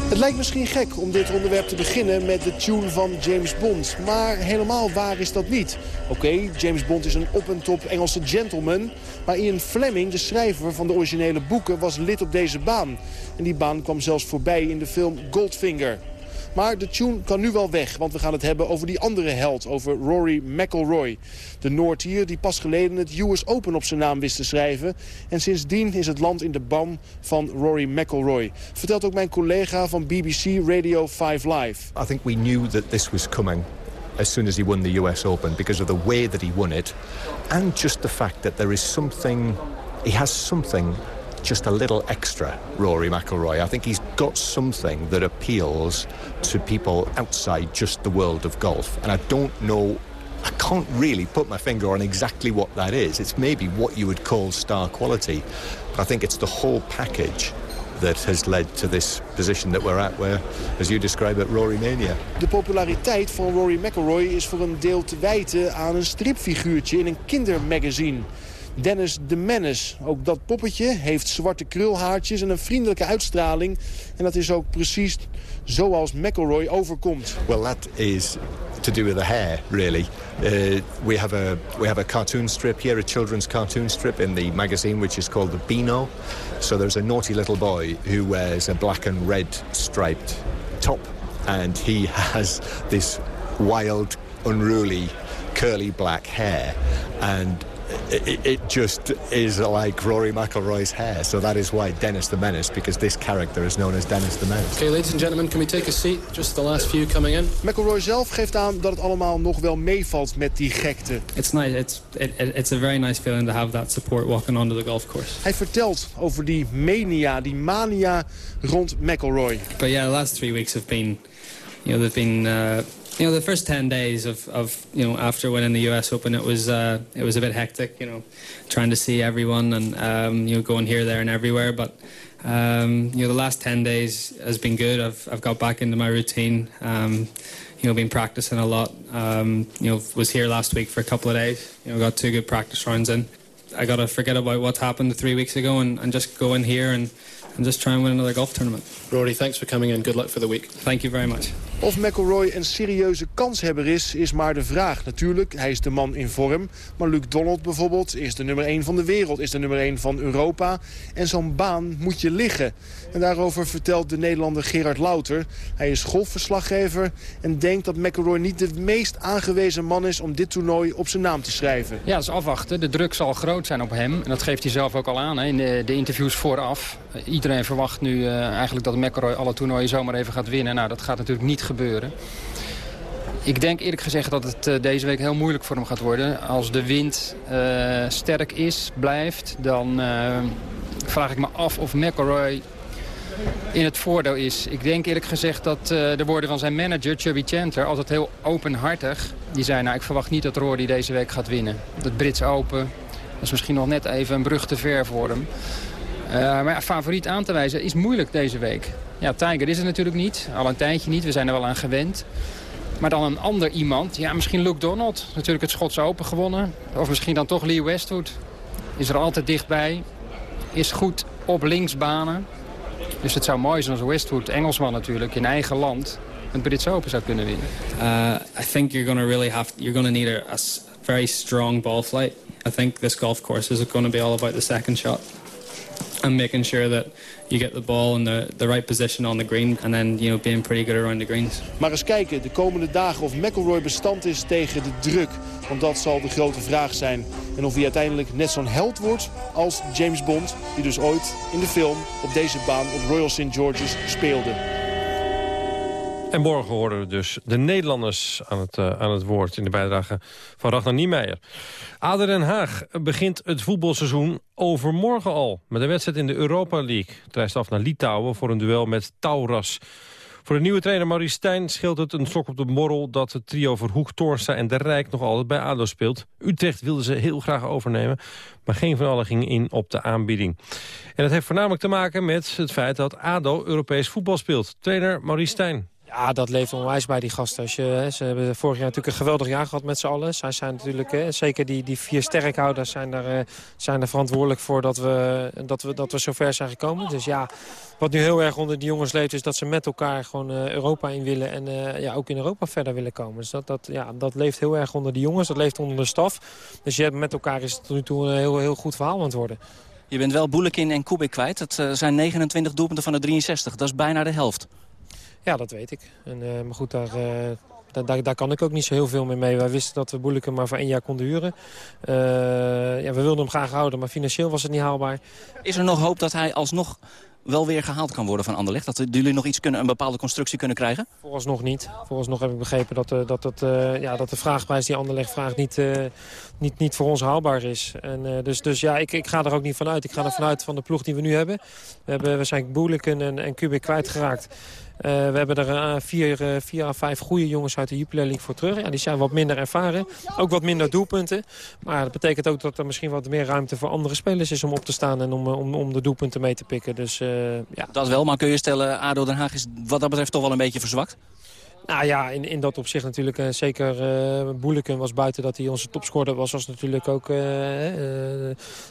Het lijkt misschien gek om dit onderwerp te beginnen met de tune van James Bond. Maar helemaal waar is dat niet. Oké, James Bond is een op en top Engelse gentleman. Maar Ian Fleming, de schrijver van de originele boeken, was lid op deze baan. En die baan kwam zelfs voorbij in de film Goldfinger. Maar de tune kan nu wel weg, want we gaan het hebben over die andere held, over Rory McIlroy. De Noordier die pas geleden het US Open op zijn naam wist te schrijven. En sindsdien is het land in de ban van Rory McIlroy. Vertelt ook mijn collega van BBC Radio 5 Live. I think we knew that this was coming as soon as he won the US Open because of the way that he won it and just the fact that there is something he has something just a little extra Rory McIlroy. I think he's got something that appeals to people outside just the world of golf and I don't know I can't really put my finger on exactly what that is. It's maybe what you would call star quality. But I think it's the whole package that has led to this position that we're at, where, as you describe it, Rory Mania. De populariteit van Rory McIlroy is voor een deel te wijten aan een stripfiguurtje in een kindermagazine. Dennis de Menace. Ook dat poppetje heeft zwarte krulhaartjes en een vriendelijke uitstraling. En dat is ook precies zoals McElroy overkomt. Well, that is to do with the hair, really. Uh, we have a we have a cartoon strip here, a children's cartoon strip in the magazine, which is called the Beano. So there's a naughty little boy who wears a black and red striped top, and he [laughs] has this wild, unruly, curly black hair, and it, it, just is like Rory McIlroy's hair. So that is why Dennis the Menace, because this character is known as Dennis the Menace. Okay, ladies and gentlemen, can we take a seat? Just the last few coming in. McIlroy zelf geeft aan dat het allemaal nog wel meevalt met die gekte. It's nice. It's it, it's a very nice feeling to have that support walking onto the golf course. Hij vertelt over die mania, die mania rond McIlroy. But yeah, the last three weeks have been, you know, they've been. Uh, you know, the first ten days of, of you know after winning the U.S. Open, it was uh, it was a bit hectic. You know, trying to see everyone and um, you know going here, there, and everywhere. But um, you know, the last ten days has been good. I've I've got back into my routine. Um, you know, been practicing a lot. Um, you know, was here last week for a couple of days. You know, got two good practice rounds in. I got to forget about what happened three weeks ago and, and just go in here and, and just try and win another golf tournament. Rory, thanks for coming in. Good luck for the week. Thank you very much. Of McElroy een serieuze kanshebber is, is maar de vraag. Natuurlijk, hij is de man in vorm. Maar Luke Donald bijvoorbeeld is de nummer 1 van de wereld, is de nummer 1 van Europa. En zo'n baan moet je liggen. En daarover vertelt de Nederlander Gerard Louter. Hij is golfverslaggever en denkt dat McElroy niet de meest aangewezen man is... om dit toernooi op zijn naam te schrijven. Ja, dat is afwachten. De druk zal groot zijn op hem. En dat geeft hij zelf ook al aan hè, in de, de interviews vooraf. iedereen verwacht nu uh, eigenlijk dat McElroy alle toernooien zomaar even gaat winnen. Nou, dat gaat natuurlijk niet gebeuren. Ik denk eerlijk gezegd dat het uh, deze week heel moeilijk voor hem gaat worden. Als de wind uh, sterk is, blijft, dan uh, vraag ik me af of McElroy in het voordeel is. Ik denk eerlijk gezegd dat de woorden van zijn manager, Chubby Chanter, altijd heel openhartig. Die zei, nou ik verwacht niet dat Rory deze week gaat winnen. Dat Brits Open, dat is misschien nog net even een brug te ver voor hem. Maar ja, favoriet aan te wijzen is moeilijk deze week. Ja, Tiger is het natuurlijk niet. Al een tijdje niet. We zijn er wel aan gewend. Maar dan een ander iemand. Ja, misschien Luke Donald. Natuurlijk het Schotse Open gewonnen. Of misschien dan toch Lee Westwood. Is er altijd dichtbij. Is goed op linksbanen. Dus het zou mooi zijn als Westwood, Engelsman natuurlijk, in eigen land... het Britse Open zou kunnen winnen. Uh, I think you're going to really have... You're going to need a, a very strong ball flight. I think this golf course is going to be all about the second shot. And making sure that you get the ball in the, the right position on the green. And then, you know, being pretty good around the greens. Maar eens kijken de komende dagen of McElroy bestand is tegen de druk. Want dat zal de grote vraag zijn. En of hij uiteindelijk net zo'n held wordt als James Bond. Die dus ooit in de film op deze baan op Royal St. George's speelde. En morgen horen we dus de Nederlanders aan het, uh, aan het woord... in de bijdrage van Ragnar Niemeyer. Ader Den Haag begint het voetbalseizoen overmorgen al... met een wedstrijd in de Europa League. Het reist af naar Litouwen voor een duel met Tauras. Voor de nieuwe trainer Maurice Stijn scheelt het een stok op de morrel... dat het trio Verhoek, Toornstra en De Rijk nog altijd bij ADO speelt. Utrecht wilde ze heel graag overnemen... maar geen van allen ging in op de aanbieding. En dat heeft voornamelijk te maken met het feit dat ADO Europees voetbal speelt. Trainer Maurice Stijn. Ja, dat leeft onwijs bij die gasten. Als je, ze hebben vorig jaar natuurlijk een geweldig jaar gehad met z'n allen. Zij zijn natuurlijk, zeker die, die vier sterkhouders zijn er, zijn er verantwoordelijk voor dat we, dat, we, dat we zover zijn gekomen. Dus ja, wat nu heel erg onder die jongens leeft is dat ze met elkaar gewoon Europa in willen. En ja, ook in Europa verder willen komen. Dus dat, dat, ja, dat leeft heel erg onder die jongens, dat leeft onder de staf. Dus je hebt, met elkaar is het tot nu toe een heel, heel goed verhaal aan het worden. Je bent wel Boelekin en Kubik kwijt. Dat zijn 29 doelpunten van de 63. Dat is bijna de helft. Ja, dat weet ik. En, uh, maar goed, daar, uh, daar, daar, daar, kan ik ook niet zo heel veel mee mee. Wij wisten dat we Boeleke maar voor één jaar konden huren. Uh, ja, we wilden hem graag houden, maar financieel was het niet haalbaar. Is er nog hoop dat hij alsnog wel weer gehaald kan worden van Anderlecht? Dat jullie nog iets kunnen, een bepaalde constructie kunnen krijgen? Vooralsnog niet. Vooralsnog heb ik begrepen dat, dat, dat, uh, ja, dat de vraagprijs die Anderlecht vraagt niet, uh, niet, niet voor ons haalbaar is. En, dus, dus ja, ik, ik ga er ook niet vanuit. Ik ga er vanuit van de ploeg die we nu hebben. We, hebben, we zijn Boeleken en, en Kubik kwijtgeraakt. We hebben er uh, vier, uh, vier à vijf goede jongens uit de Jupiler League voor terug. Ja, die zijn wat minder ervaren. Ook wat minder doelpunten. Maar dat betekent ook dat er misschien wat meer ruimte voor andere spelers is om op te staan en om, om, om de doelpunten mee te pikken. Dus, ja. Dat wel, maar kun je stellen, ADO Den Haag is wat dat betreft toch wel een beetje verzwakt? Nou ja, in, in dat opzicht natuurlijk uh, zeker uh, was buiten dat hij onze topscorer was. Was natuurlijk ook uh,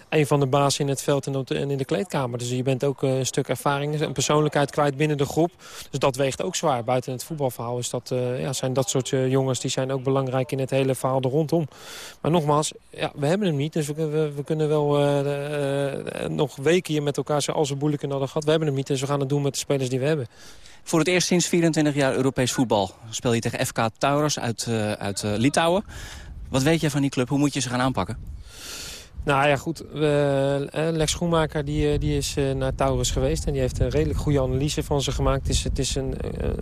een van de baas in het veld en, in de kleedkamer. Dus je bent ook een stuk ervaring en persoonlijkheid kwijt binnen de groep. Dus dat weegt ook zwaar. Buiten het voetbalverhaal is dat, ja, zijn dat soort jongens die zijn ook belangrijk in het hele verhaal er rondom. Maar nogmaals, ja, we hebben hem niet. Dus we, we, we kunnen wel nog weken hier met elkaar zoals we Boeleken hadden gehad. We hebben hem niet, dus we gaan het doen met de spelers die we hebben. Voor het eerst sinds 24 jaar Europees voetbal speel je tegen FK Taurus uit, uh, uit uh, Litouwen. Wat weet jij van die club? Hoe moet je ze gaan aanpakken? Nou ja, goed. Uh, Lex Schoenmaker die, die is naar Taurus geweest. En die heeft een redelijk goede analyse van ze gemaakt. Het is, het is een,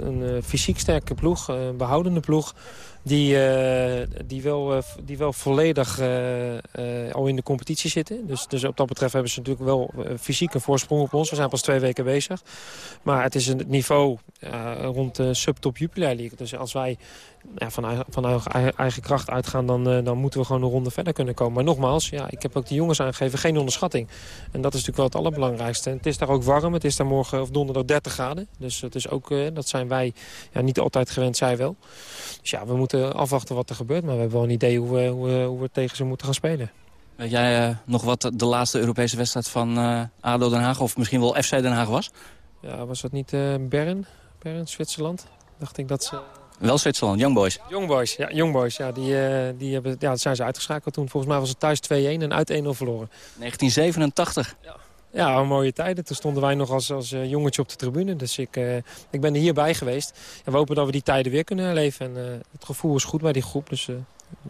een fysiek sterke ploeg, een behoudende ploeg die, uh, die, wel, uh, die wel volledig uh, al in de competitie zitten. Dus, dus op dat betreft hebben ze natuurlijk wel fysiek een voorsprong op ons. We zijn pas twee weken bezig. Maar het is een niveau rond de subtop Jupiler League. Dus als wij ja, van, van eigen kracht uitgaan, dan, dan moeten we gewoon een ronde verder kunnen komen. Maar nogmaals, ja, ik heb ook de jongens aangegeven, geen onderschatting. En dat is natuurlijk wel het allerbelangrijkste. En het is daar ook warm, het is daar morgen of donderdag 30 graden. Dus het is ook, dat zijn wij ja, niet altijd gewend, zij wel. Dus ja, we moeten afwachten wat er gebeurt. Maar we hebben wel een idee hoe we, hoe hoe we tegen ze moeten gaan spelen. Weet jij uh, nog wat de laatste Europese wedstrijd van uh, ADO Den Haag... of misschien wel FC Den Haag was? Ja, was dat niet uh, Bern? Bern, Zwitserland? Dacht ik dat ze... Wel Zwitserland, Young Boys. Young Boys, ja, Young Boys, ja, die, die hebben, ja, zijn ze uitgeschakeld toen. Volgens mij was het thuis 2-1 en uit 1-0 verloren. 1987. Ja. Ja, mooie tijden. Toen stonden wij nog als, als jongetje op de tribune. Dus ik, uh, ik ben er hierbij geweest. En we hopen dat we die tijden weer kunnen herleven. En uh, het gevoel is goed bij die groep, dus uh,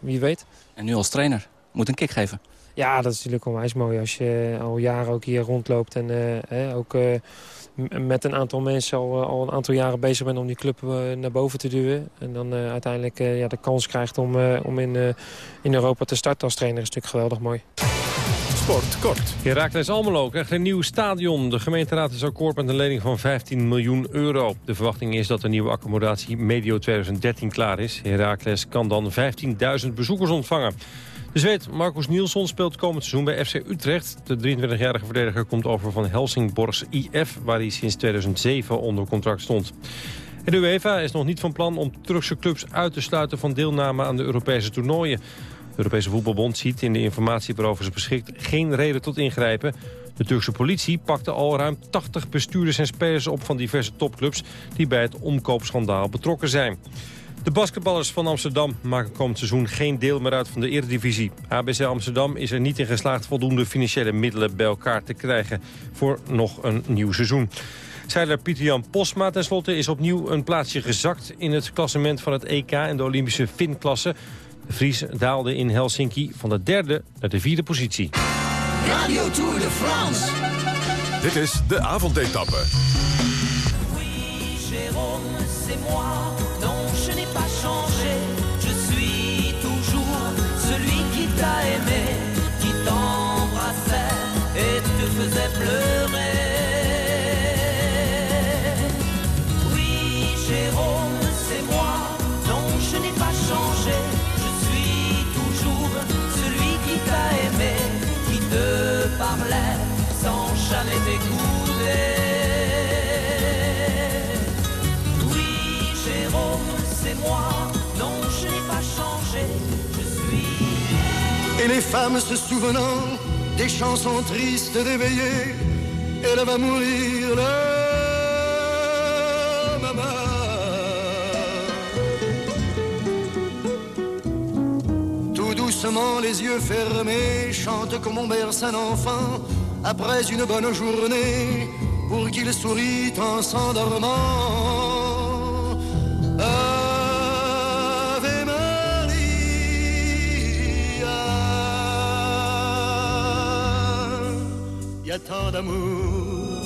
wie weet. En nu als trainer, moet een kick geven. Ja, dat is natuurlijk onwijs mooi als je al jaren ook hier rondloopt. En eh, ook met een aantal mensen al, al een aantal jaren bezig bent om die club naar boven te duwen. En dan uiteindelijk ja, de kans krijgt om, om in, in Europa te starten als trainer is natuurlijk geweldig mooi. Sport kort. Heracles Almelo krijgt een nieuw stadion. De gemeenteraad is akkoord met een lening van 15 miljoen euro. De verwachting is dat de nieuwe accommodatie medio 2013 klaar is. Heracles kan dan 15.000 bezoekers ontvangen. De Zweed Marcus Nielsson speelt komend seizoen bij FC Utrecht. De 23-jarige verdediger komt over van Helsingborgs IF... waar hij sinds 2007 onder contract stond. de UEFA is nog niet van plan om Turkse clubs uit te sluiten... van deelname aan de Europese toernooien. De Europese Voetbalbond ziet in de informatie waarover ze beschikt geen reden tot ingrijpen. De Turkse politie pakte al ruim 80 bestuurders en spelers op van diverse topclubs die bij het omkoopschandaal betrokken zijn. De basketballers van Amsterdam maken komend seizoen geen deel meer uit van de Eredivisie. ABC Amsterdam is er niet in geslaagd voldoende financiële middelen bij elkaar te krijgen voor nog een nieuw seizoen. Zeiler Pieter-Jan Posma tenslotte is opnieuw een plaatsje gezakt in het klassement van het EK en de Olympische finklasse. De Vries daalde in Helsinki van de derde naar de vierde positie. Radio Tour de France. Dit is de avondetappe. Oui, Jérôme, c'est moi. Non, je n'ai pas changé. Je suis toujours celui qui t'a aimé, qui t'embrassait et te faisait pleurer. Et les femmes se souvenant des chansons tristes d'éveillé, elle va mourir là, maman. Tout doucement, les yeux fermés, chante comme on berce un enfant après une bonne journée pour qu'il sourit en s'endormant. Ave y a tant d'amour,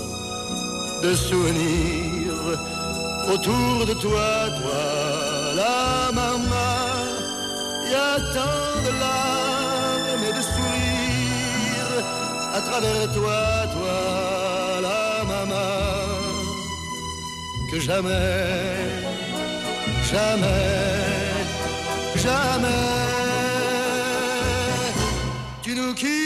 de souvenirs autour de toi, toi, la maman. Il y a tant de larmes et de sourires à travers toi, toi, la maman. que jamais, jamais, jamais, tu nous quitteras.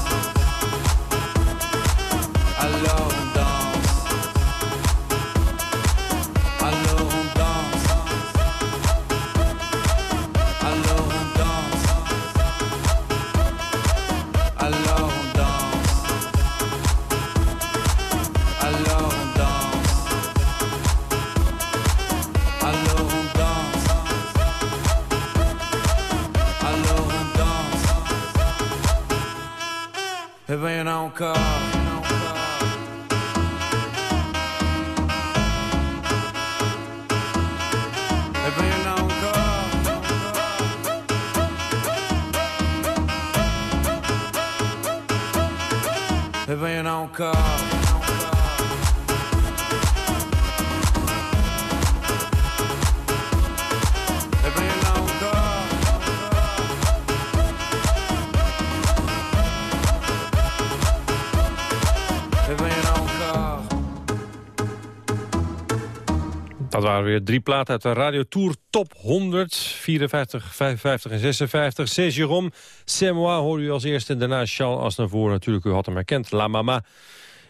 Waren weer drie platen uit de Radio Tour Top 100. 54, 55 en 56. C'est Jérôme, C'est moi u als eerste. Daarna Charles Aznavour, natuurlijk, u had hem herkend. La Mama.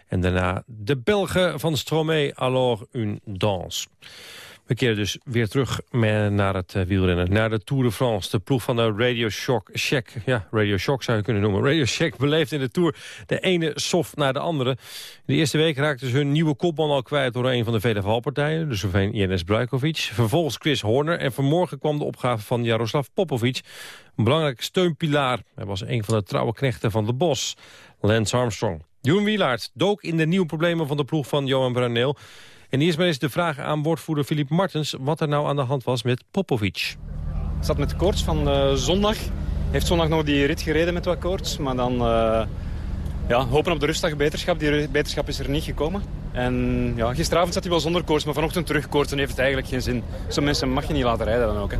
En daarna de Belgen van Stromae, Alors une danse. We keren dus weer terug naar het eh, wielrennen. Naar de Tour de France. De ploeg van de Radio Shock. Shack, ja, Radio Shock zou je kunnen noemen. Radio Shack beleeft in de Tour de ene soft naar de andere. De eerste week raakten ze hun nieuwe kopman al kwijt... door een van de vele valpartijen, de Sloveen Ines Brajkovic. Vervolgens Chris Horner. En vanmorgen kwam de opgave van Jaroslav Popovic. Een belangrijk steunpilaar. Hij was een van de trouwe knechten van de Bos. Lance Armstrong. Jeroen Wielaert dook in de nieuwe problemen van de ploeg van Johan Bruineel. En eerst maar eens de vraag aan woordvoerder Filip Martens... wat er nou aan de hand was met Popovic. zat met koorts van eh, zondag. Heeft zondag nog die rit gereden met wat koorts. Maar dan eh, ja, hopen op de rustdag beterschap. Die beterschap is er niet gekomen. En ja, gisteravond zat hij wel zonder koorts, maar vanochtend terug koorts en heeft het eigenlijk geen zin. Zo'n mensen mag je niet laten rijden dan ook. Hè.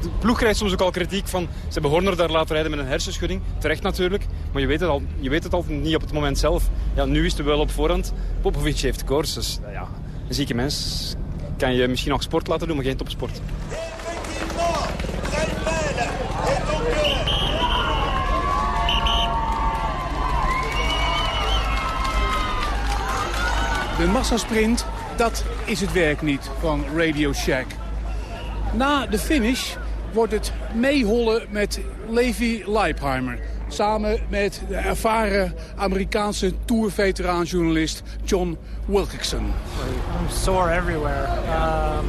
De ploeg krijgt soms ook al kritiek van... ze hebben Horner daar laten rijden met een hersenschudding. Terecht natuurlijk, maar je weet het, al, je weet het al niet op het moment zelf. Ja, nu is het wel op voorhand. Popovic heeft koorts, dus nou ja, een zieke mens kan je misschien nog sport laten doen, maar geen topsport. De massasprint, dat is het werk niet van Radio Shack. Na de finish wordt het meehollen met Levi Leipheimer. Samen met de ervaren Amerikaanse tourveteraan-journalist John Wilkinson. I'm sore everywhere. Um,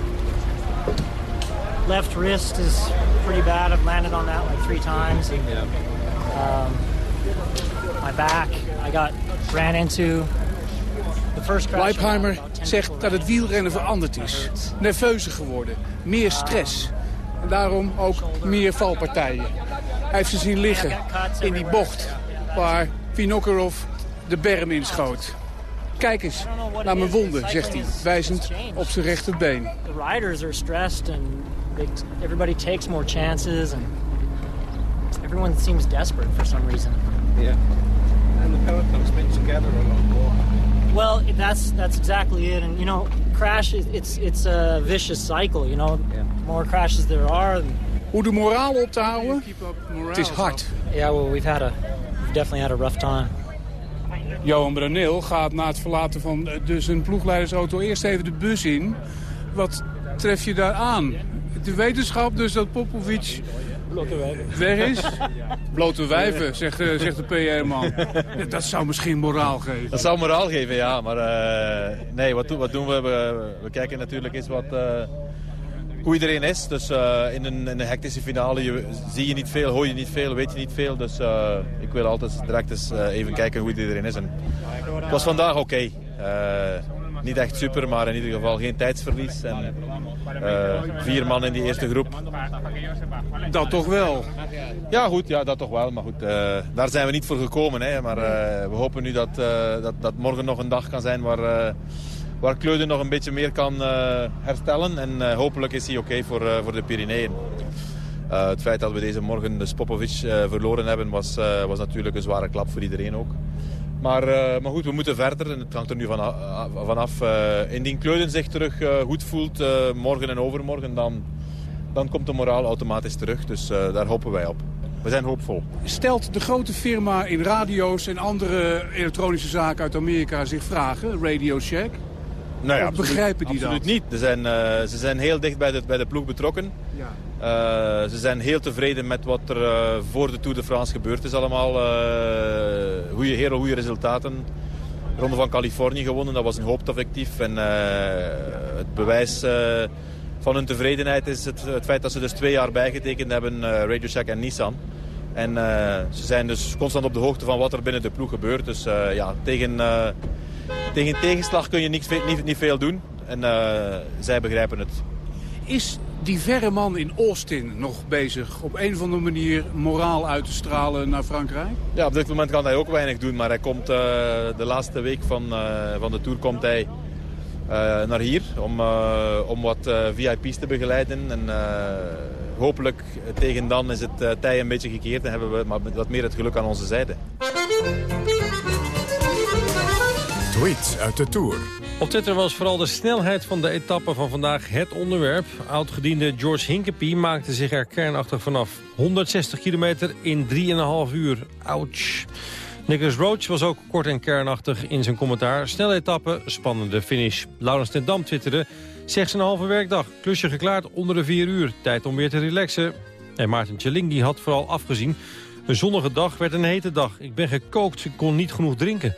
left wrist is pretty bad. I've landed on that like three times. Um, my back, I got ran into. The first crash. Leipheimer zegt dat het wielrennen veranderd is. Nerveuzer geworden, meer stress. En daarom ook meer valpartijen. Hij heeft ze zien liggen in die bocht waar Vinokurov de berm inschoot. Kijk eens naar mijn wonden, zegt hij, wijzend op zijn rechterbeen. The riders are stressed and they, everybody takes more chances and everyone seems desperate for some reason. Yeah. And the peloton's been together a lot more. Well, that's that's exactly it. And you know, crash, it's it's a vicious cycle. You know, more crashes there are. Hoe de moraal op te houden? Het is hard. Yeah, well, we've had a we've definitely had a rough time. Johan Bruneel gaat na het verlaten van eh, de zijn ploegleidersauto eerst even de bus in. Wat tref je daar aan? De wetenschap dus dat Popovic weg is? [laughs] Blote wijven, zegt, eh, zegt de PR-man. Ja, [laughs] dat zou misschien moraal geven. Dat zou moraal geven, ja. Maar eh, nee, wat, doen- wat doen we? we? we kijken natuurlijk eens wat, eh, hoe iedereen is. Dus eh, in, een, in een hectische finale je, zie je niet veel, hoor je niet veel, weet je niet veel. Dus eh, ik wil altijd direct eens eh, even kijken hoe iedereen is. En het was vandaag oké. Niet echt super, maar in ieder geval geen tijdsverlies. En, vier man in die eerste groep. Dat toch wel? Ja, goed, ja, dat toch wel. Maar goed, daar zijn we niet voor gekomen. Hè. Maar we hopen nu dat, dat, dat morgen nog een dag kan zijn waar, waar Kleuden nog een beetje meer kan eh, herstellen. En eh, hopelijk is hij oké voor, eh, voor de Pyreneeën. Het feit dat we deze morgen de Spopovic verloren hebben was, was natuurlijk een zware klap voor iedereen ook. Maar, maar goed, we moeten verder en het hangt er nu van- vanaf. indien Kleuden zich terug goed voelt, morgen en overmorgen, dan, dan komt de moraal automatisch terug. Dus daar hopen wij op. We zijn hoopvol. Stelt de grote firma in radio's en andere elektronische zaken uit Amerika zich vragen, Radio Shack? Nou ja, absoluut- begrijpen die absoluut dat? niet. Ze zijn, eh, ze zijn heel dicht bij de, bij de ploeg betrokken. Ja. Eh, ze zijn heel tevreden met wat er eh, voor de Tour de France gebeurd is allemaal. goede, heel goede resultaten. Ronde van Californië gewonnen, dat was een hoopteffectief. En het bewijs van hun tevredenheid is het, het feit dat ze dus twee jaar bijgetekend hebben, Radio Shack en Nissan. En ze zijn dus constant op de hoogte van wat er binnen de ploeg gebeurt. Dus ja, tegen, tegen tegenslag kun je ve- niet, niet veel doen. En eh, zij begrijpen het. Is die verre man in Austin nog bezig op een of andere manier moraal uit te stralen naar Frankrijk? Ja, op dit moment kan hij ook weinig doen, maar hij komt eh, de laatste week van, eh, van de Tour komt hij naar hier om, om wat VIP's te begeleiden. En hopelijk tegen dan is het tij een beetje gekeerd en hebben we wat meer het geluk aan onze zijde. Tweets uit de Tour. Op Twitter was vooral de snelheid van de etappe van vandaag het onderwerp. Oudgediende George Hinkepie maakte zich er kernachtig vanaf. 160 kilometer in 3,5 uur. Ouch. Nicholas Roach was ook kort en kernachtig in zijn commentaar. Snelle etappe, spannende finish. Laurens ten Dam twitterde... Zegt een halve werkdag, klusje geklaard onder de 4 uur. Tijd om weer te relaxen. En Maarten Tjelingi had vooral afgezien. Een zonnige dag werd een hete dag. Ik ben gekookt, ik kon niet genoeg drinken.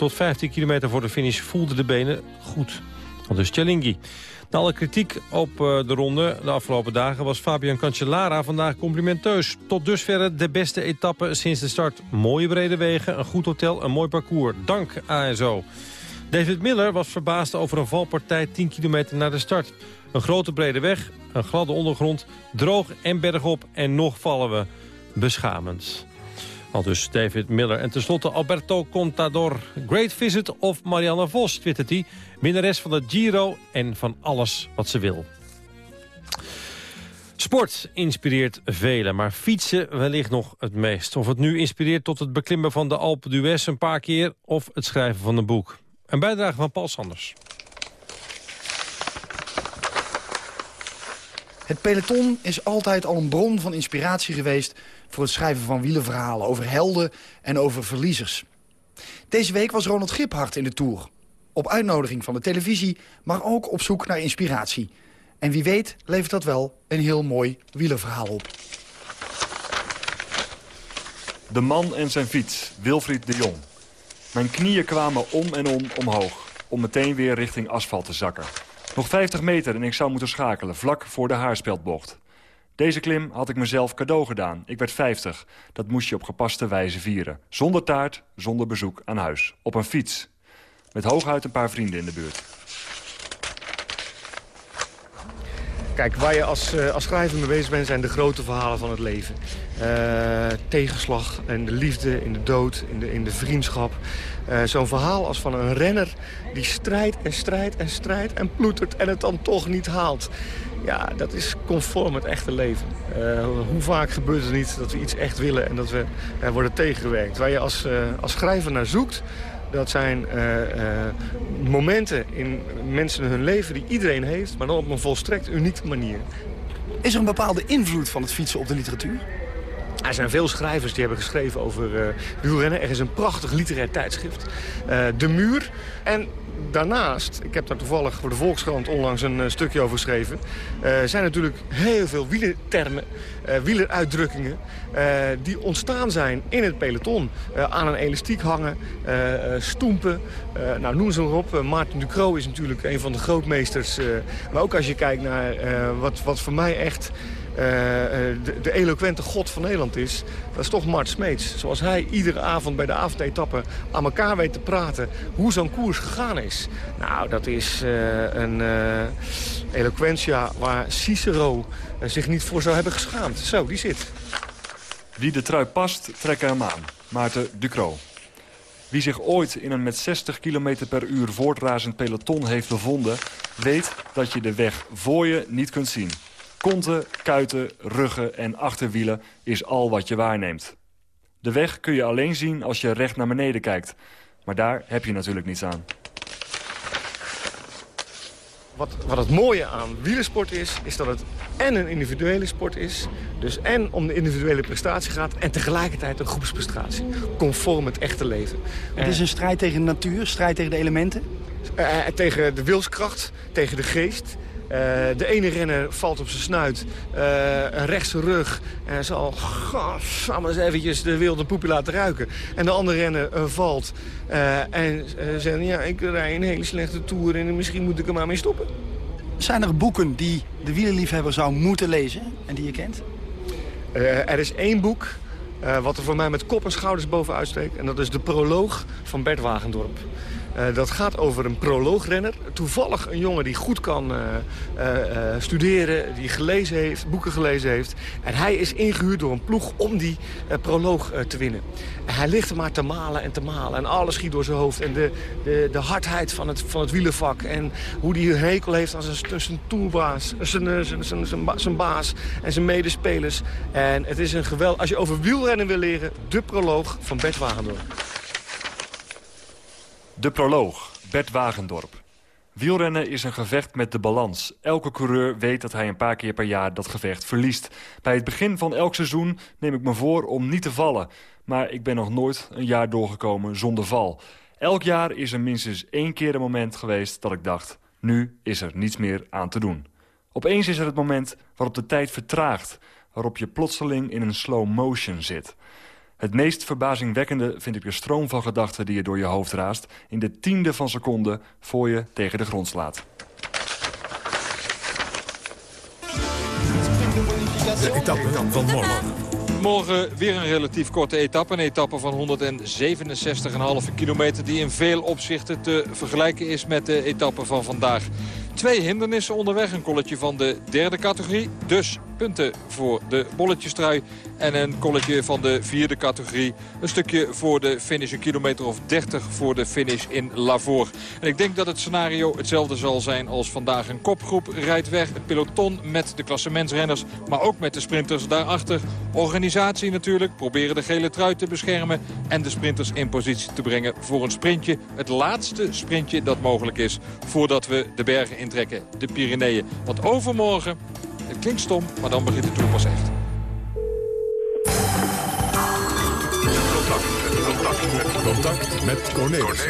Tot 15 kilometer voor de finish voelden de benen goed. Al dus. Na alle kritiek op eh, de ronde de afgelopen dagen was Fabian Cancellara vandaag complimenteus. Tot dusver de beste etappe sinds de start. Mooie brede wegen, een goed hotel, een mooi parcours. Dank ASO. David Miller was verbaasd over een valpartij 10 kilometer na de start. Een grote brede weg, een gladde ondergrond, droog en bergop en nog vallen we. Beschamend. Al dus David Miller. En tenslotte Alberto Contador. Great visit of Marianne Vos, twittert hij. Winnares van de Giro en van alles wat ze wil. Sport inspireert velen, maar fietsen wellicht nog het meest. Of het nu inspireert tot het beklimmen van de Alpe d'Huez een paar keer... of het schrijven van een boek. Een bijdrage van Paul Sanders. Het peloton is altijd al een bron van inspiratie geweest... voor het schrijven van wielerverhalen over helden en over verliezers. Deze week was Ronald Giphart in de Tour. Op uitnodiging van de televisie, maar ook op zoek naar inspiratie. En wie weet levert dat wel een heel mooi wielerverhaal op. De man en zijn fiets, Wilfried de Jong. Mijn knieën kwamen om en om omhoog, om meteen weer richting asfalt te zakken. Nog 50 meter en ik zou moeten schakelen, vlak voor de haarspeldbocht. Deze klim had ik mezelf cadeau gedaan. Ik werd 50. Dat moest je op gepaste wijze vieren. Zonder taart, zonder bezoek aan huis. Op een fiets. Met hooguit een paar vrienden in de buurt. Kijk, waar je als, eh, als schrijver mee bezig bent, zijn de grote verhalen van het leven. Eh, tegenslag en de liefde, in de dood, in de, in de vriendschap. Eh, Zo'n verhaal als van een renner die strijdt en strijdt en strijdt en ploetert en het dan toch niet haalt. Ja, dat is conform het echte leven. Hoe vaak gebeurt het niet dat we iets echt willen en dat we worden tegengewerkt. Waar je als, als schrijver naar zoekt, Dat zijn eh, eh, momenten in mensen hun leven die iedereen heeft... maar dan op een volstrekt unieke manier. Is er een bepaalde invloed van het fietsen op de literatuur? Er zijn veel schrijvers die hebben geschreven over uh, wielrennen. Er is een prachtig literair tijdschrift, uh, De Muur. En daarnaast, ik heb daar toevallig voor de Volkskrant onlangs een uh, stukje over geschreven... zijn natuurlijk heel veel wielertermen, wieleruitdrukkingen... die ontstaan zijn in het peloton. aan een elastiek hangen, stoempen, nou, noem ze maar op. Maarten Ducro is natuurlijk een van de grootmeesters. maar ook als je kijkt naar wat, wat voor mij echt... Uh, de, de, eloquente god van Nederland is, dat is toch Mart Smeets. Zoals hij iedere avond bij de avondetappen aan elkaar weet te praten hoe zo'n koers gegaan is. Nou, dat is uh, een eloquentia waar Cicero zich niet voor zou hebben geschaamd. Zo, die zit. Wie de trui past, trekken hem aan. Maarten Ducro. Wie zich ooit in een met 60 km per uur voortrazend peloton heeft bevonden... weet dat je de weg voor je niet kunt zien. Konten, kuiten, ruggen en achterwielen is al wat je waarneemt. De weg kun je alleen zien als je recht naar beneden kijkt. Maar daar heb je natuurlijk niets aan. Wat, wat het mooie aan wielersport is, is dat het en een individuele sport is. Dus en om de individuele prestatie gaat en tegelijkertijd een groepsprestatie. Conform het echte leven. Het is een strijd tegen de natuur, strijd tegen de elementen? Uh, tegen de wilskracht, tegen de geest. Uh, de ene renner valt op zijn snuit, uh, een rechtse rug... en zal eens eventjes de wilde poepie laten ruiken. En de andere renner uh, valt en zegt... ja, ik rij een hele slechte toer en misschien moet ik er maar mee stoppen. Zijn er boeken die de wielerliefhebber zou moeten lezen en die je kent? er is één boek wat er voor mij met kop en schouders bovenuit steekt... en dat is de proloog van Bert Wagendorp. Uh, dat gaat over een proloogrenner. Toevallig een jongen die goed kan uh, uh, studeren, die gelezen heeft, boeken gelezen heeft. En hij is ingehuurd door een ploeg om die proloog te winnen. En hij ligt er maar te malen en te malen en alles schiet door zijn hoofd. En de, de, de hardheid van het, van het wielervak en hoe een hekel heeft aan zijn, zijn, zijn baas en zijn medespelers. En het is een geweld. Als je over wielrennen wil leren, de proloog van Bert Wagendorp. De proloog, Bert Wagendorp. Wielrennen is een gevecht met de balans. Elke coureur weet dat hij een paar keer per jaar dat gevecht verliest. Bij het begin van elk seizoen neem ik me voor om niet te vallen. Maar ik ben nog nooit een jaar doorgekomen zonder val. Elk jaar is er minstens één keer een moment geweest dat ik dacht... nu is er niets meer aan te doen. Opeens is er het moment waarop de tijd vertraagt... waarop je plotseling in een slow motion zit... Het meest verbazingwekkende vind ik de stroom van gedachten die je door je hoofd raast... in de tiende van seconde voor je tegen de grond slaat. De etappe van morgen. Morgen weer een relatief korte etappe. Een etappe van 167,5 kilometer die in veel opzichten te vergelijken is met de etappe van vandaag. Twee hindernissen onderweg. Een kolletje van de derde categorie. Dus punten voor de bolletjestrui. En een kolletje van de vierde categorie. Een stukje voor de finish. Een kilometer of 30 voor de finish in Lavore. En ik denk dat het scenario hetzelfde zal zijn als vandaag. Een kopgroep rijdt weg. Het peloton met de klassementsrenners. Maar ook met de sprinters daarachter. Organisatie natuurlijk. Proberen de gele trui te beschermen. En de sprinters in positie te brengen voor een sprintje. Het laatste sprintje dat mogelijk is. Voordat we de bergen intrekken. De Pyreneeën. Want overmorgen, het klinkt stom, maar dan begint de Tour pas echt. Contact met Cornelis.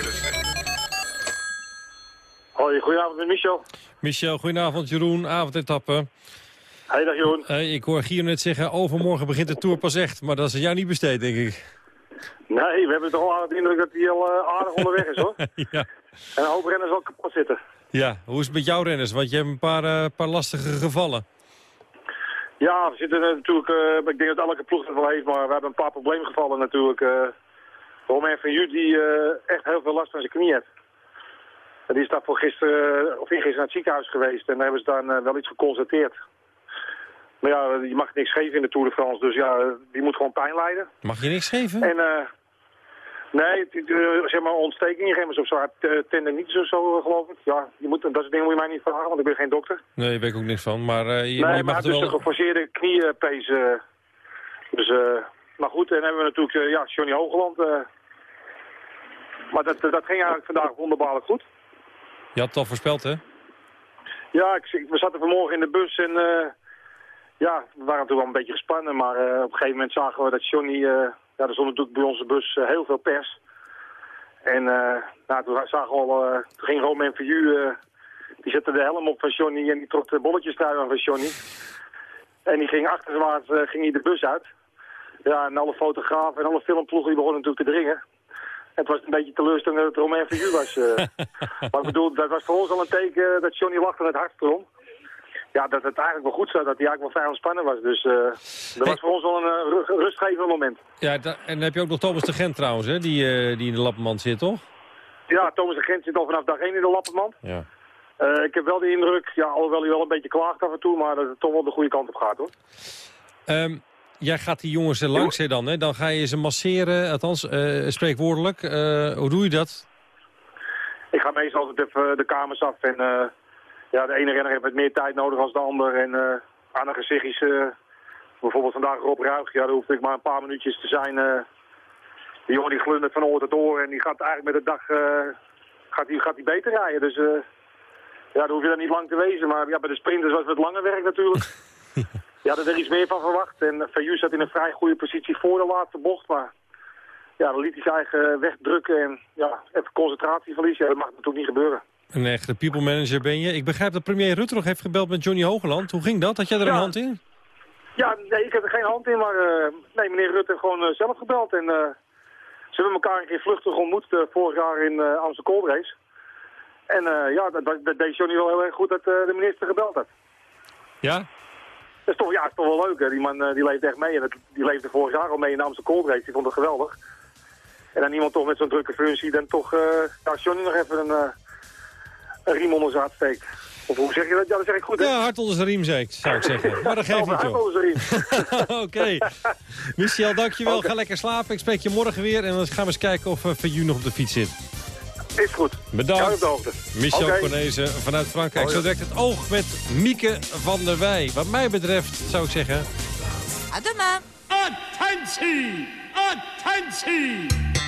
Hoi, goedenavond met Michel. Michel, goedenavond. Jeroen, avondetappe. Hey, dag Jeroen. Uh, ik hoor Guillaume net zeggen, overmorgen begint de Tour pas echt. Maar dat is jou niet besteed, denk ik. Nee, we hebben toch al de indruk dat hij al uh, aardig onderweg is, hoor. [laughs] ja. En een hoop renners al kapot zitten. Ja, hoe is het met jouw renners? Want je hebt een paar, uh, paar lastige gevallen. Ja, we zitten natuurlijk, ik denk dat elke ploeg het wel heeft, maar we hebben een paar probleemgevallen natuurlijk. Romain van Jut die echt heel veel last van zijn knie heeft. En die is daarvoor gisteren, of gisteren naar het ziekenhuis geweest en daar hebben ze dan wel iets geconstateerd. Maar ja, je mag niks geven in de Tour de France, dus ja, die moet gewoon pijn lijden. Mag je niks geven? En, nee, zeg maar ontstekingen of zo, tenden niet zo, zo, geloof ik. Ja, je moet, dat soort dingen moet je mij niet vragen, want ik ben geen dokter. Nee, daar weet ik ook niks van, maar uh, je, nee, je mag er dus wel... een geforceerde kniepees. Uh, dus, maar goed, en dan hebben we natuurlijk, ja, Johnny Hoogland. Maar dat, dat ging eigenlijk vandaag wonderbaarlijk goed. Je had het al voorspeld, hè? Ja, ik, we zaten vanmorgen in de bus en eh, ja, we waren toen wel een beetje gespannen. Maar eh, op een gegeven moment zagen we dat Johnny, eh, ja, er stond natuurlijk bij onze bus eh, heel veel pers. En eh, nou, toen zagen we al, eh, toen ging Romain eh, die zette de helm op van Johnny en die trok de bolletjes aan van Johnny. En die ging achterwaarts ging hij de bus uit. Ja, en alle fotografen en alle filmploegen die begonnen natuurlijk te dringen. Het was een beetje teleurstellend dat het Romain Verju was. [laughs] maar ik bedoel, dat was voor ons al een teken dat Johnny lachte het hart erom. Ja, dat het eigenlijk wel goed zat, dat hij eigenlijk wel vrij ontspannen was. Dus eh, dat was voor ons wel een eh, ru- rustgevend moment. Ja, en dan heb je ook nog Thomas de Gent trouwens, hè? Die, eh, die in de lappenmand zit, toch? Ja, Thomas de Gent zit al vanaf dag 1 in de lappenmand. Ja. Ik heb wel de indruk, ja, alhoewel hij wel een beetje klaagt af en toe, maar dat het toch wel de goede kant op gaat hoor. Ehm, jij gaat die jongens er langs hè, dan, hè? Dan ga je ze masseren, althans spreekwoordelijk. Hoe doe je dat? Ik ga meestal altijd even de kamers af en ja, de ene renner heeft wat meer tijd nodig dan de ander. En eh aan de gezichtjes, eh, bijvoorbeeld vandaag Rob Ruig, ja, daar hoefde ik maar een paar minuutjes te zijn. eh. die jongen die glundert van oor tot oor en die gaat eigenlijk met de dag gaat die, gaat die beter rijden. Dus ja, dan hoef je dan niet lang te wezen. Maar ja, bij de sprinters was het wat langer werk natuurlijk. [laughs] ja, daar er iets meer van verwacht. En Verju zat in een vrij goede positie voor de laatste bocht. Maar ja, dan liet hij zijn eigen weg drukken en ja, even concentratieverlies. Ja, dat mag natuurlijk niet gebeuren. Een echte people manager ben je. Ik begrijp dat premier Rutte nog heeft gebeld met Johnny Hogeland. Hoe ging dat? Had jij er een hand in? Ja, nee, ik heb er geen hand in, maar eh, nee, meneer Rutte heeft gewoon eh, zelf gebeld. En eh, ze hebben elkaar een keer vluchtig ontmoet vorig jaar in Amsterdam Gold Race. En ja, dat, dat, deed Johnny wel heel erg goed dat de minister gebeld had. Ja? Dat is toch, ja, is toch wel leuk, hè? Die man die leeft echt mee. En dat, die leefde vorig jaar al mee in de Amsterdam Gold Race. Die vond het geweldig. En dan iemand toch met zo'n drukke functie dan toch, ja, Johnny nog even een, een riem onder zijn hart steekt. Of hoe zeg je dat? Ja, dat zeg ik goed, hè? Ja, hart onder zijn riem, zeg ik- zou ik zeggen. Maar dat geeft [laughs] niet, hart joh. onder zijn riem. [laughs] Oké. Michel, dankjewel. Ga lekker slapen. Ik spreek je morgen weer. En dan gaan we eens kijken of uh, Verju nog op de fiets zit. Is goed. Bedankt. Michel. Cornezen vanuit Frankrijk. Oh, Zo direct het oog met Mieke van der Wij. Wat mij betreft zou ik zeggen... Adema. Attentie! Attentie!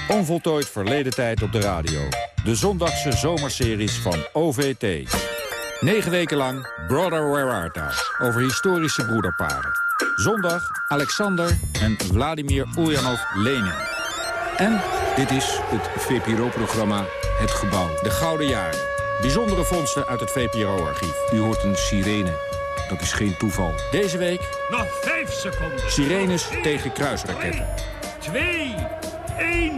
Onvoltooid verleden tijd op de radio. De zondagse zomerseries van OVT. Negen weken lang Brother Where Art Thou? Over historische broederparen. Zondag Alexander en Vladimir Ulyanov Lenin. En dit is het VPRO-programma Het Gebouw. De Gouden Jaren. Bijzondere vondsten uit het VPRO-archief. U hoort een sirene. Dat is geen toeval. Deze week Nog vijf seconden. sirenes tegen kruisraketten. 2, 1,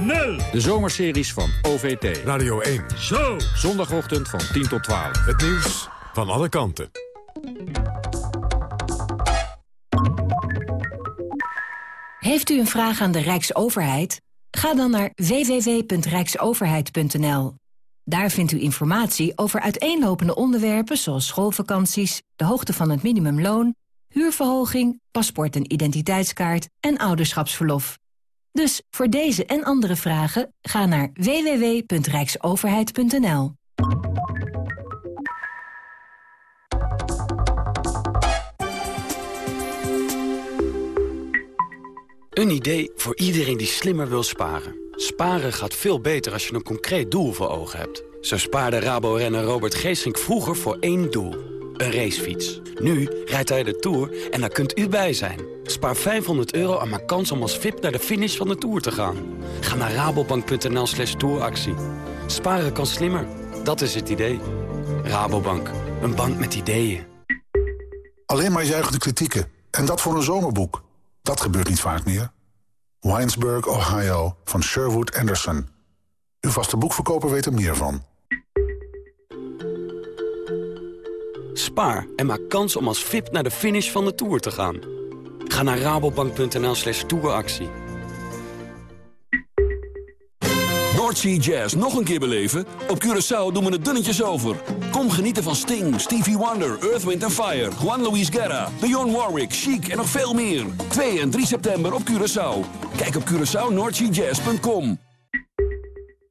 0. De zomerseries van OVT. Radio 1. Zo. Zondagochtend van 10 tot 12. Het nieuws van alle kanten. Heeft u een vraag aan de Rijksoverheid? Ga dan naar www.rijksoverheid.nl. Daar vindt u informatie over uiteenlopende onderwerpen zoals schoolvakanties, de hoogte van het minimumloon, huurverhoging, paspoort en identiteitskaart en ouderschapsverlof. Dus voor deze en andere vragen ga naar www.rijksoverheid.nl. Een idee voor iedereen die slimmer wil sparen. Sparen gaat veel beter als je een concreet doel voor ogen hebt. Zo spaarde Rabo-renner Robert Geesink vroeger voor één doel. Een racefiets. Nu rijdt hij de Tour en daar kunt u bij zijn. Spaar 500 euro en maak kans om als VIP naar de finish van de Tour te gaan. Ga naar rabobank.nl slash touractie. Sparen kan slimmer. Dat is het idee. Rabobank. Een bank met ideeën. Alleen maar juichende kritieken. En dat voor een zomerboek. Dat gebeurt niet vaak meer. Winesburg, Ohio, van Sherwood Anderson. Uw vaste boekverkoper weet er meer van. Spaar en maak kans om als VIP naar de finish van de Tour te gaan. Ga naar rabobank.nl slash touractie. Noordsea Jazz nog een keer beleven? Op Curaçao doen we het dunnetjes over. Kom genieten van Sting, Stevie Wonder, Earth, Wind Fire... Juan Luis Guerra, Dionne Warwick, Chic en nog veel meer. 2 en 3 september op Curaçao. Kijk op CuraçaoNoordseaJazz.com.